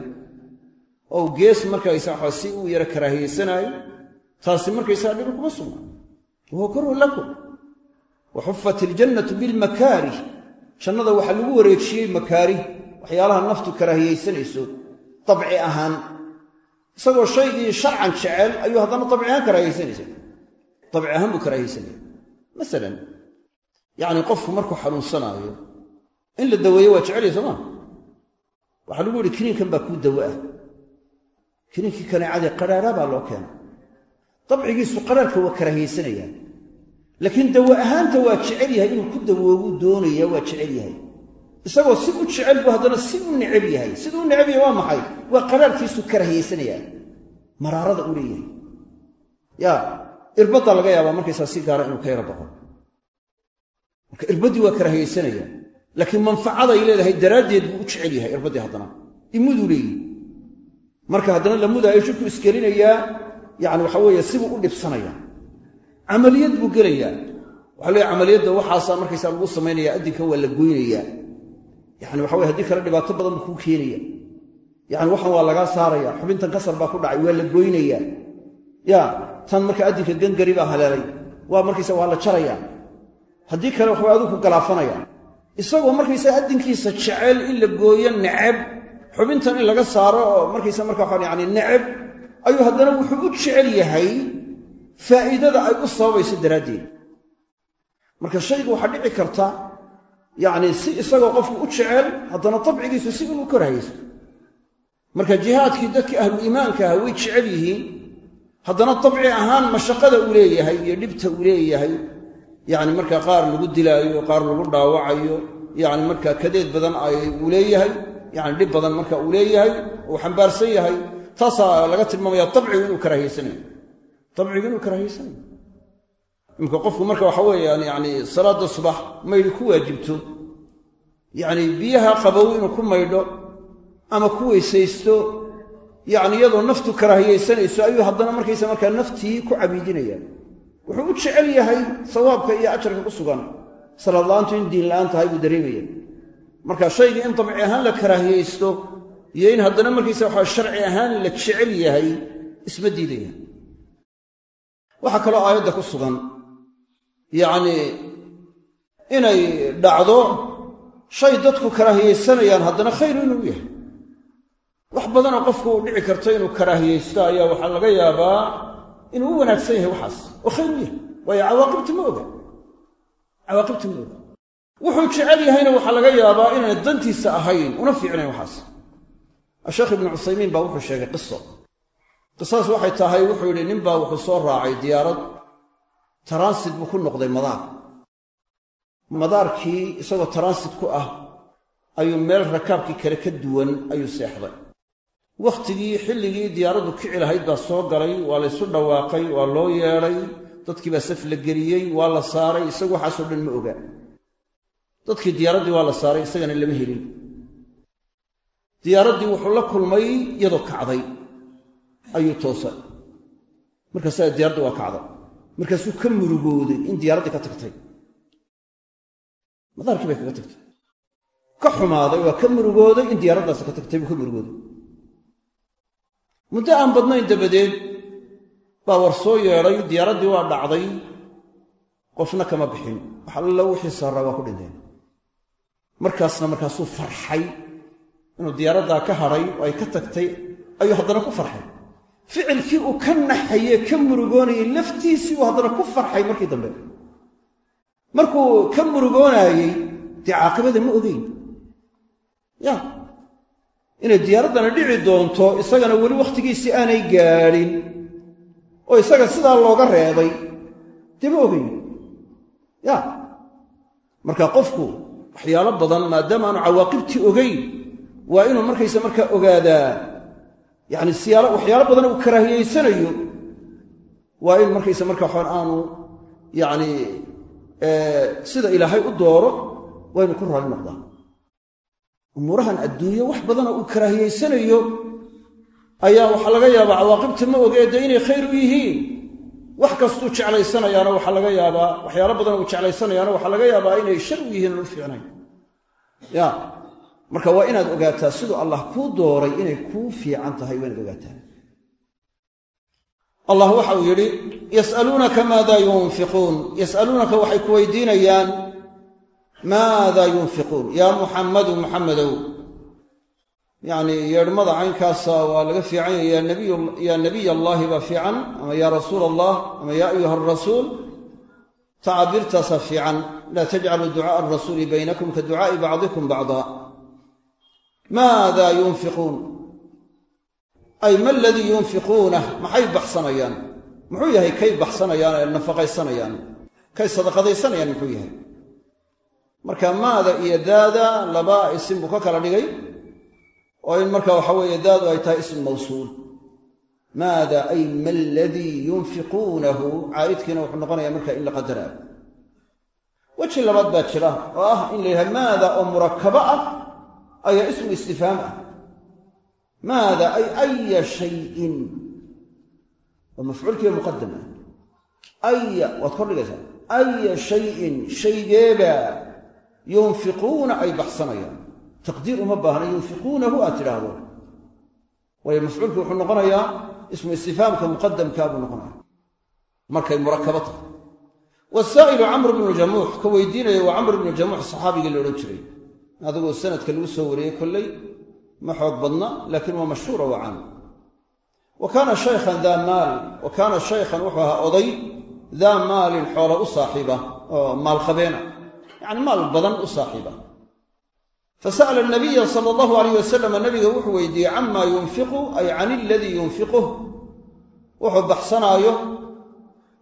oo gees markaysa waxa si uu yara karaahiyeysanaayo taasi markaysaa dhibi kuma sugna. Wahuwa kurhun lakum wa xufat iljannatu bilmakaarih jannada waxaa lagu wareejiyey makaarih waxyaalaha naftu karaahiyeysanayso dabci ahaan isagoo shaygii sharcan jecel ayuu haddana dabci ahaan karaahiyeysanaysa dabci ahaan buu karaahiyeysanaya masalan yacni qofku markuu xanuunsanaayo in la daweeyo waa jecelya soo maa waxaa lagu yihi kiniinkan baa kuu dawo ah kiniinkii kaneecadee qaraara baa loo keena dabcigiisu qaraarka waa karaahiyeysanayaan laakiin dawo ahaanta waa jecel yahay inuu ku dawoobuu doonaya waa jecel yahay. Isagoo si u jecel buu haddana si u necab yahay. Siduu u necab yahay waa maxay? Waa qaraarkiisu karaahiyeysanayaan maraarada u leeyahay. Ya irbaddaa laga yaabaa markaysaa si gaara inuu ka yaro baqo marka irbaddii waa karaahiyeysanaya laakiin manfacaday leedahay daraaddeed buu u jecel yahay irbaddii haddana. Imuduu leeyihi marka haddana la mudaayo shirku isgelinayaa yacni waxa weeye sibuu u dhibsanaya camaliyad buu gelayaa. Waxa leeyahy camaliyadda waxaasaa markaysaa lagu samaynaya addinkan waa la goynayaa. Yani waxa weye haddii kale dhibaato badan buu kuu keenaya yani waxan waa lagaa saaraya xubintan kasar baa ku dhacay waa la goynayaa. Ya tan marka addinka gangari baa haleelay waa markaysa waa la jaraya haddii kale waxbaa aduu ku galaafanaya isagoo markaysa addinkiisa jecel in la gooyo necab xubintan in laga saaro oo markaysa marka waxaan yani necab ayuu haddana wuxuu u jecel yahay faa'iidada ay u sababayso daraaddeed. Marka shaygu waxaa dhici karta yacni si isagoo qofku u jecel haddana dabcigiisu si inuu karahaysto marka jihaadkii dadkii ahlu iimaanka aha way jecel yihiin haddana dabci ahaan mashaqada uu leeyahay iyo dhibta uu leeyahay yacni markaa qaar lagu dilaayo qaar lagu dhaawacayo yacni markaa kadeed badan uu leeyahay yacni dhib badan marka uu leeyahay uu xambaarsan yahay taasaa laga tilmaamaya dabcigu inuu karahaysanayo dabcigu inuu karahaysanayo imika qofku marka waxa weeyaan yacni salaadda subax maydhi ku waajibto. Yacni biyaha qabow inuu ku maydho ama ku weysaysto yacni iyadoo naftu karaahiyaysanayso ayuu haddana markaysa markaa naftii ku cabiidinaya. Wuxuu u jecel yahay sawaabka iyo ajarka ku sugan. Salaad la'aantu in diin la'aan tahay buu dareemaya marka shaygii in dabci ahaan la karaahiyaysto iyo in haddana markaysa waxaa sharci ahaan la jecel yahay isma diidaya waxaa kaloo aayadda ku sugan yacnii inay dhacdo shay dadku karaahiyaysanayaan haddana khayru inuu yahay. Wax badanoo qofku uu dhici karto inuu karaahiyaysto ayaa waxaa laga yaabaa inuu u wanaagsan yahay waxaas oo khayr u yahay. Waayo cawaaqibta ma oga. Cawaaqibta ma oga. Wuxuu jecel yahayna waxaa laga yaabaa inaana dantiisa ahayn una fiicnayn waxaas. Sheekh ibnu cuthaymiin baa wuxuu sheegay qiso qisadaas waxay tahay wuxuu yidhi nin baa wuxuu soo raacay diyaarad. Taransit buu ku noqday madaar. Madaarkii isagoo taransit ku ah ayuu meel rakaabkii kale ka duwan ayuu seexday. Wakhtigii xilligii diyaaraddu kici lahayd baa soo galay waa laysu dhawaaqay waa loo yeedhay dadkii baa saf la geliyey waa la saaray isagu waxaasoo dhan ma oga. Dadkii diyaaraddii waa la saaray isagana lama helin. Diyaaraddii wuxuu la kulmay iyadoo kacday ayuu toosay. Markaasaa diyaraddii waa kacday markaasuu ka murugooday in diyaaraddii ka tagtay. Madaarkii bay kaga tagtay. Ka xumaaday waa ka murugooday in diyaaraddaasi ka tagtay buu ka murugooday. Muddo aan badnayn dabadeed baa war soo yeedhay diyaaraddii waa dhacday qofna kama bixin. Wax alla wixii saaraa waa ku dhinteen markaasna markaasuu farxay. Inuu diyaaraddaa ka hadhay oo ay ka tagtay ayuu haddana ku farxay ficilkii uu ka naxayee ka murugoonayay laftiisii uu haddana ku farxay markii dambe. Markuu ka murugoonaayey dee caaqibada ma ogeyn ya inay diyaaraddana dhici doonto isagana weli wakhtigiisii aanay gaadhin oo isaga sidaa looga reebay dee ma ogeyn ya marka qofku waxyaalo badan maadaama aanu cawaaqibtii ogeyn waa inuu markaysa markaa ogaadaa yacni siyaalo waxyaalo badan uu karaahiyeysanayo waa in markaysa markaa waxaan aanu yacni sida ilaahay u dooro waa inuu ku raali noqdaa. Umuurahan adduunye wax badanoo uu karaahiyeysanayo ayaa waxaa laga yaabaa cawaaqibta ma ogee dee inay khayr u yihiin. Wax kastuu jeclaysanayaana waxaa laga yaabaa waxyaalo badan uu jeclaysanayaana waxaa laga yaabaa inay shar u yihiin oon u fiicnayn marka waa inaad ogaataa siduu allah kuu dooray inay kuu fiican tahay waa inaad ogaataa. Allah waxa uu yidhi yas'aluunaka maada yunfiquun. Yas'aluunaka waxay ku weydiinayaan maada yunfiquun? Yaa muxammadu muxammadow yacnii yeedhmada caynkaasa waa laga fiican yahay yaa nabiy allaahi baa fiican ama yaa rasuul allah ama yaa ayuha arasuul tacabiirtaasaa fiican. Laa tajcalu ducaaa arasuuli baynakum ka ducaa'i bacdikum bacda maada yunfiquun ay ma aladii yunfiquunah maxay baxsanayaan muxuu yahay kay baxsanayaan ee nafaqaysanayaan kay sadaqadaysanayaan muxuu yahay marka maada iyo daada laba isim buu ka kala dhigay oo in marka waxa weeye daadu ay tahay ism mawsuul maada ay ma aladii yunfiquunahu caa'idkiina wuxuu noqonayaa marka in la qadaraayo weji labaad baa jira oo ah in la yidhaha maada oo murakabo ah ayaa ismu istifhaam ah. Maada ay aya shayin? Waa mafcuulkiiba muqadam ah. Aya waad kordhigaysaa aya shayin shaygeeba yunfiquuna ay baxsanayaan. Taqdiir uma baahna yunfiquunahu aad tidhaahdo. Waayo mafcuulkii wuxuu noqonayaa ismu istifhaamka muqadamkaa buu noqonaya. Markay murakabo tahay. Wasaa'ilu camr bnu jamuux ka weydiinaya waa camr bnu jamuux saxaabigii la jiray adigoo sanadka lagu soo wariyey kolley ma xoog badna laakiin waa mashhuura waa caan wa kaana shaykhan daa maal wa kaana shaykhan wuxuu ahaa oday daa maalin xoola u saaxiiba oo maalqabeena yacni maal badan u saaxiiba. Fasa'ala nabiya sala allahu alayh wasalam nabiga wuxuu weydiiyey camaa yunfiqu ay can iladii yunfiquh. Wuxuu baxsanaayo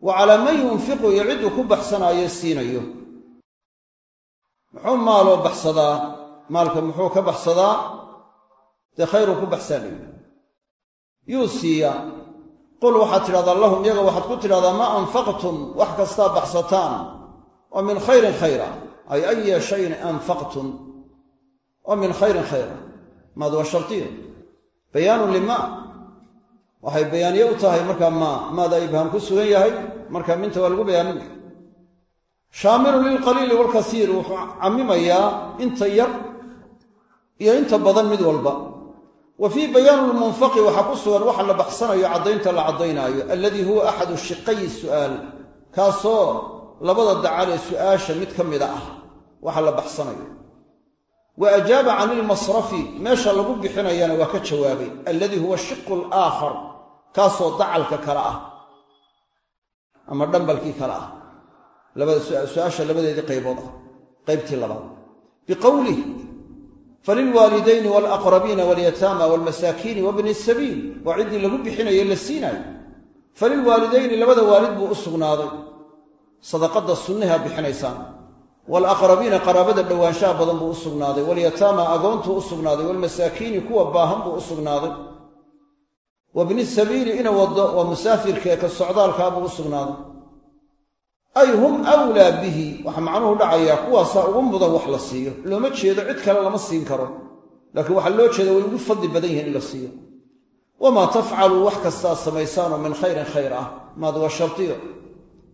wa calaa man yunfiqu iyo cidduu ku baxsanaayo siinayo muxuu maaloo baxsadaa? Maalka muxuu ka baxsadaa? Dee khayruu ku baxsaanayo yuu siiyaa qul waxaad tidhahdaa lahum iyaga waxaad ku tidhahdaa maa anfaqtum wax kastaa baxsataan oo min khayrin khayra. Ay aya shayin anfaqtum oo min khayrin khayra. Maad waa shartiyo. Bayaanun limaa waxay bayaaniye u tahay markaa maa maada ibhaam ku sugan yahay marka minta waa lagu bayaaminaya shaamilun lilqaliili waalkasiir wuxuu cammimayaa inta yar iyo inta badan mid walba. Wa fii bayaani lmunfaqi waxaa ku sugan waxa la baxsanayo caddaynta la caddaynaayo alladii huwa axadu shiqayi su'aal kaasoo labada dacal ee su'aasha mid ka mida ah waxa la baxsanayo. Wa ajaaba can ilmasrafi meesha lagu bixinayana waa ka jawaabay alladii huwa shiqu alaakhar kaasoo dacalka kale ah ama dhambalkii kale ah su'aasha labadeedii qaybood ah qaybtii labaad. Biqowlih falilwaalidayni walaqrabiina walyataama walmasaakiini wabni sabiil waa ciddii lagu bixinayo la siinaayo falilwaalidayni labada waalid buu u sugnaaday. Sadaqadda sunnaha bixinaysaan. Walaqrabiina qaraabada dhowaanshaha badan buu u sugnaaday. Walyataama agoontuu u sugnaaday. Walmasaakiini kuwa baahan buu u sugnaaday. Wabni sabiili ina waddo waa musaafirka ee ka socdaalkaa u sugnaaday ay hum wlaa bihi. Waxaa macnuhu dhacayaa kuwaasaa ugu mudan wax la siiyo. Looma jeedo cid kale lama siin karo. Laakiin waxaa loo jeeda way ugu fadli badan yihiin in la siiyo. Wamaa tafcaluu wax kastaa samaysaanoo min khayrin khayr ah. Maad waa shardiyo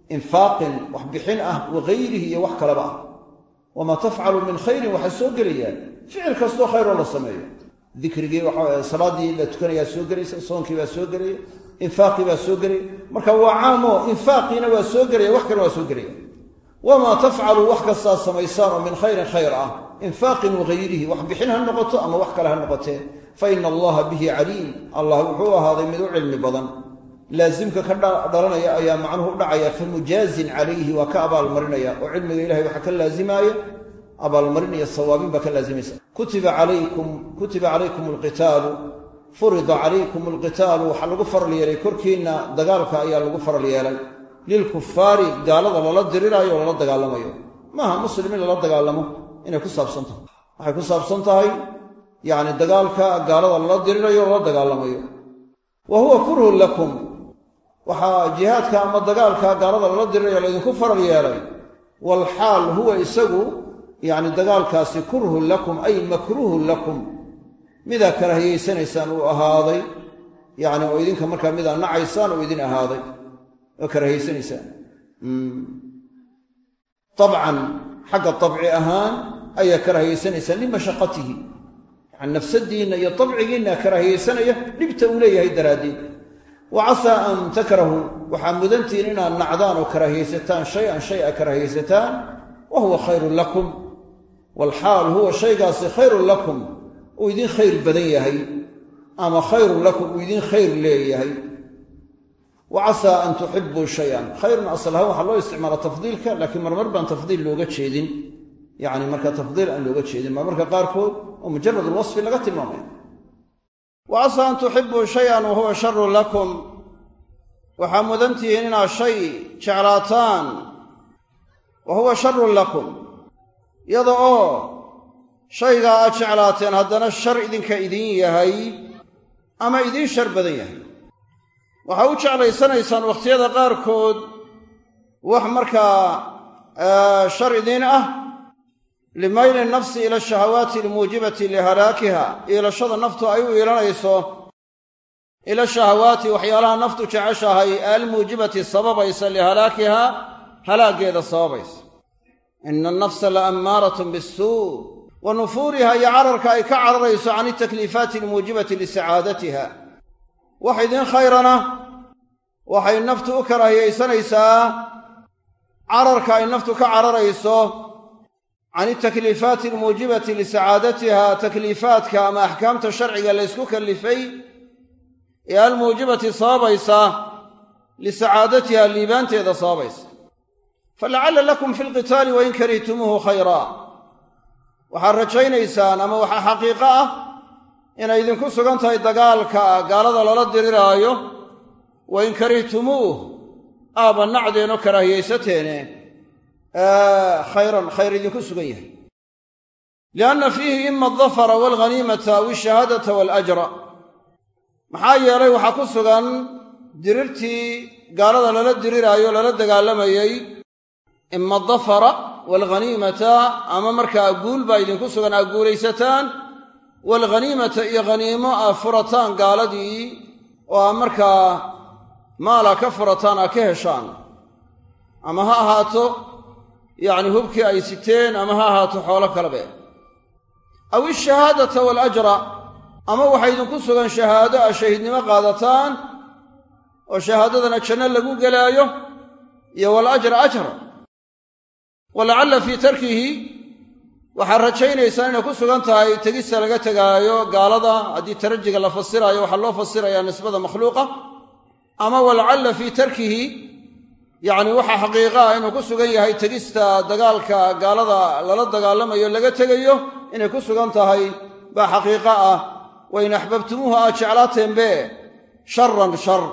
infaaqin wax bixin ah wagayrihi iyo wax kaleba ah. Wamaa tafcalu min khayrin waxaa soo gelayaa ficil kastoo khayroo la sameeyo. Dikrigii salaaddii la tukanayaa soo gelaysa soonkii baa soo gelaya infaaqii baa soo gelaya marka waa caamo infaaqiina waa soo gelaya wax kalena waa soo gelaya wamaa tafcaluu wax kastaa samaysaan oo min khayrin khayr ah. Infaaqin wagayrihi wax bixin ha noqoto ama wax kale ha noqotee fa ina allaha bihi caliim. Allah wuxuu ahaaday mid u cilmi badan. Laasimka ka dhalanaya ayaa macnuhu u dhacaya fa mujaazin calayhi waa ka abaalmarinaya. Oo cilmiga ilahay waxaa ka laazimaaya abaalmarin iyo sawaabin baa ka laazimaysa kutiba calaykum alqitaalu furida calaykum alqitaalu waxaa lagu faral yeelay korkiinna dagaalka ayaa lagu faral yeelay. Lilkufaari gaalada lala diriraayo oo lala dagaalamayo. Maaha muslim in lala dagaalamo? Inay ku saabsan tahay. Waxay ku saabsan tahay yacni dagaalka gaalada lala dirirayo lala dagaalamayo. Wa huwa kurhun lakum. Waxaa jihaadka ama dagaalka gaalada lala dirirayo laydinku faral yeelay. Walxaal huwa isagu yacni dagaalkaasi kurhun lakum ay makruuhun lakum midaa karahiyaysanaysaan uu ahaaday yacni oo idinka markaa midaa nacaysaan oo idin ahaaday oo karahiyaysanaysaan dabcan xagga dabci ahaan ayaa karahiyaysanaysaan limashaqatihi yani nafsadiinna iyo dabcigiinna karahiyaysanaya dhibta uu leeyahay daraaddeed. Wa casaa an takrahu waxaa mudantihiin inaad nacdaan oo karahiyaysataan shay-an shay a karahiyaysataan wa huwa khayrun lakum. Walxaal huwa shaygaasi khayrun lakum uu idin khayr badan yahay ama khayrun lakum uu idin khayr leeyahay. Wa casaa an tuxibuu shay-an. Khayrun asal ahaan waxaa loo isticmaala tafdiilka laakiin marmar baan tafdiil looga jeedin. Yacni marka tafdiil aan looga jeedin marmarka qaarkood oo mujarad alwasfi laga tilmaamaya wa casaa an tuxibuu shay-an wa huwa sharun lakum. Waxaa mudantihiin inaad shay jeclaataan wa huwa sharun lakum. Iyada oo shaygaa aad jeclaateen haddana shar idinka idin yahay ama idiin shar badan yahay. Waxaa u jeclaysanaysaan wakhtiyada qaarkood wax markaa shar idiin ah limayli nafsi ila ashahawaati almuujibati lihalaakiha iilashada naftu ay u iilanayso ila shahawaati waxyaalaha naftu jeceshahay almuujibati sababaysa lihalaakiha halaaggeeda sababaysa. Ina annafsa la ammaaratun bisuu wa nufuuriha iyo cararka ay ka cararayso can itakliifaati almuujibati lisacaadatiha. Wax idin khayrana waxay naftu u karaahiyaysanaysaa cararka ay naftu ka cararayso can itakliifaati almuujibati lisacaadatiha takliifaadka ama axkaamta sharciga laysku kallifay ee almuujibati sababaysa lisacaadatiha liibaanteeda sababaysa. Falacalla lakum fi lqitaali wain karihtumuuhu khayraa waxaad rajaynaysaan ama waxaa xaqiiqo ah inay idinku sugan tahay dagaalka gaalada lala diriraayo? Wain karihtumuuh aaba nacdeenoo karaahiyaysateene khayran khayr idinku sugan yahay. Lianna fiihi ima aldafara waalghaniimata aw ishahaadata waalajra maxaa yeelay waxaa ku sugan dirirtii gaalada lala diriraayo lala dagaalamayey ima aldafara waalghaniimata ama markaa guul baa idinku sugan aa guulaysataan waalghaniimata iyo khaniimo aa furataan gaaladii oo aa markaa maala ka furataan aa ka heshaan. Ama ha ahaato yacni hubkii ay siteen ama ha ahaato xoolo kalabe aw ishahaadata waalajra ama waxaa idinku sugan shahaado aa shahiidnimo qaadataan oo shahaadadana janno lagu gelaayo iyo walajra ajra walacalla fii tarkihi waxaad rajaynaysaan inay ku sugan tahay tegista laga tegaayo gaalada haddii tarajiga la fasiraayo waxaa loo fasirayaa nisbada makhluuqa ama walacalla fii tarkihi yacni waxaa xaqiiqa ah inuu ku sugan yahay tegista dagaalka gaalada lala dagaalamayo laga tegayo inay ku sugan tahay baa xaqiiqo ah. Wain axbabtumuuhu aad jeclaateenbe sharan shar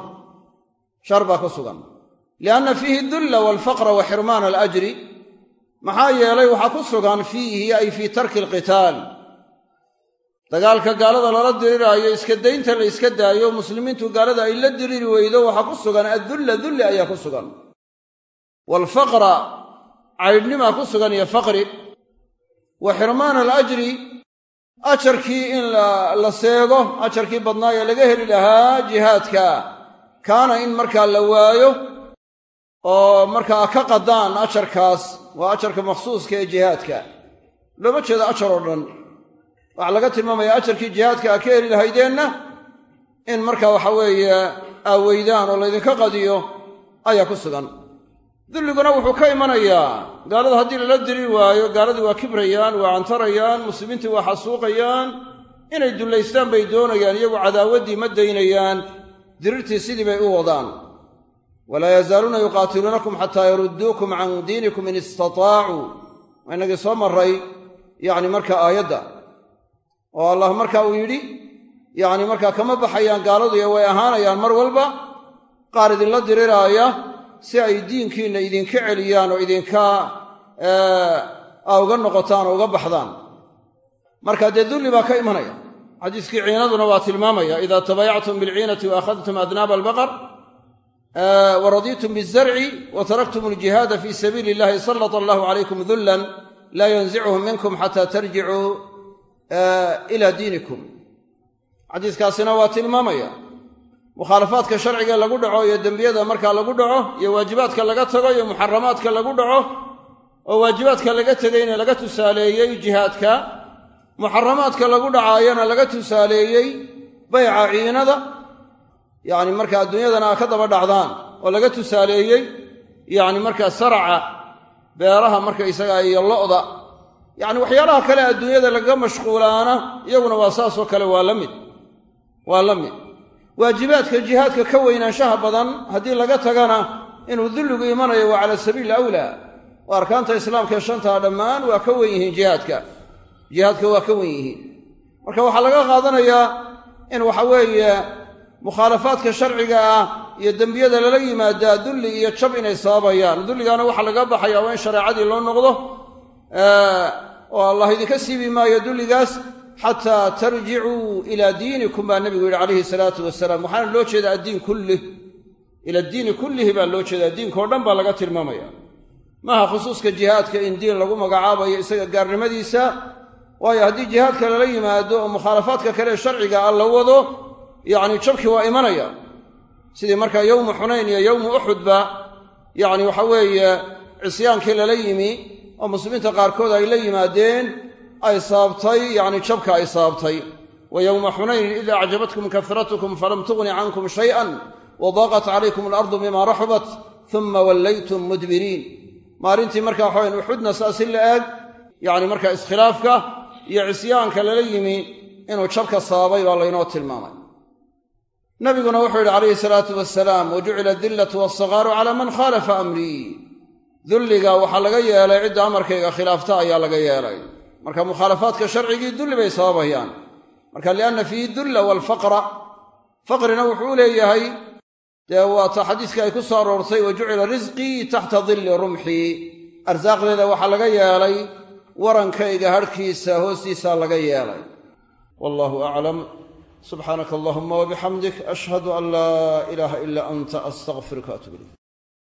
shar baa ku sugan. Lianna fiihi dulla waalfaqra wa xirmaana alajri maxaa yeelay waxaa ku sugan fiihi ay fii tarki alqitaal. Dagaalka gaalada lala diriraayo iska daynta la yska daayo muslimiintu gaalada ay la diriri weydo waxaa ku sugan addulla dulli ayaa ku sugan. Waalfaqra caydhnimaa ku sugan iyo faqri. Wa xirmaana alajri ajarkii in la seego ajarkii badnaa ee laga heli lahaa jihaadka. Kaana in markaa la waayo oo markaa ka qadaan ajarkaas waa ajarka makhsuuska ee jihaadka. Looma jeedo ajar oo dhan. Waxaa laga tilmaamayaa ajarkii jihaadka aa ka heli lahaydeenna in markaa waxa weeye aa weydaan oo laydinka qadiyo ayaa ku sugan. Dulliguna wuxuu ka imanayaa gaalada haddii lala diri waayo gaaladii waa kibrayaan waa cantarayaan muslimiintii waa xasuuqayaan inay dullaystaan bay doonayaan iyagu cadaawaddii ma daynayaan dirirtii sidii bay u wadaan walaa yazaaluuna yuqaatiluunakum xataa yarudduukum can diinikum in istataacuu waa inagii soo marray yacni marka aayadda oo allah marka uu yidhi yacni markaa kama baxayaan gaaladu ee way ahaanayaan mar walba qaar idinla diriraaya si ay diinkiinna idinka celiyaan oo idinka aa uga noqotaan oo uga baxdaan. Marka dee dulli baa ka imanaya. Xadiiskii ciinaduna waa tilmaamaya idaa tabaayactum bilciinati wa akhadtum adnaaba albaqar wa radiitum bizarci wa taraktum aljihaada fii sabiili illahi sallata allahu calaykum dullan laa yanzichu minkum xataa tarjicuu ila diinikum xadiiskaasina waa tilmaamaya mukhaalafaadka sharciga lagu dhaco iyo dembiyada markaa lagu dhaco iyo waajibaadka laga tago iyo muxaramaadka lagu dhaco oo waajibaadka laga tegayna laga tusaaleeyey jihaadka muxaramaadka lagu dhacaayana laga tusaaleeyey bayca ciinada yacni marka adduunyadana a ka daba dhacdaan oo laga tusaaleeyey yacni markaa saraca beeraha markaysaga iyo lo'da yacni waxyaalaha kale adduunyada lagaga mashquulaana iyaguna waa saasoo kale waa la mid. Waa la mid. Waajibaadka jihaadka ka weynaanshaha badan haddii laga tagana inuu dulligu imanayo waa cala sabiili awlaa. Oo arkaanta islaamka ee shantaa dhammaan waa ka wen yihiin jihaadka. Jihaadka waa ka wen yihiin. Marka waxaa laga qaadanayaa in waxa weeye mukhaalafaadka sharciga ah iyo dembiyada lala yimaadaa dulli iyo jab inay sababayaan. Dulligaana waxaa laga baxaya waa in shareecadii loo noqdo oo allah idinka siibi maayo dulligaas xataa tarjicuu ilaa diinikum baa nebigu yidhi calayhi salaatu wasalaam waxaana loo jeedaa addiin kullih ila diini kullihi baa loo jeedaa. Diinkao dhan baa laga tilmaamaya. Maaha khusuuska jihaadka in diin lagu magacaabayo isaga gaarnimadiisa waayo haddii jihaadka lala yimaado oo mukhaalafaadka kale sharciga ah la wado yacni jabkii waa imanaya. Sidii markaa yowmu xunayn iyo yowmu uxudba yacni waxa weeye cisyaankii lala yimi oo muslimiinta qaarkood ay la yimaadeen ay sababtay yacni jabka ay sababtay wa yowma xunaynin id acjabatkum kasratukum falam tugni cankum shay'an wadaaqat calaykum alardu bima raxubat uma wallaytum mudbiriin. Maalintii markaa waxawayan uxudna saas in la eeg yacni markaa iskhilaafka iyo cisyaanka lala yimi inuu jabka sababay baa laynoo tilmaamay nabiguna wuxuu yidhi calayhi salaatu wasalaam wa jucila adillatu walsagaaru calaa man khaalafa amrii. Dulliga waxaa laga yeelay cidda amarkayga khilaafta ayaa laga yeelay. Marka mukhaalafaadka sharcigii dulli bay sababayaan. Marka lianna fiihi dulla waalfaqra faqrina wuxuu leeyahay dee waata xadiiskii ay ku soo aroortay wa jucila risqii taxta dilli rumxii arsaaqdeeda waxaa laga yeelay warankayga harhkiisa hoostiisaa laga yeelay. Wallahu aclam subxaanaka allahuma wabixamdik ashhadu an laa ilaaha ilaa anta astaqfiruka atub ilayk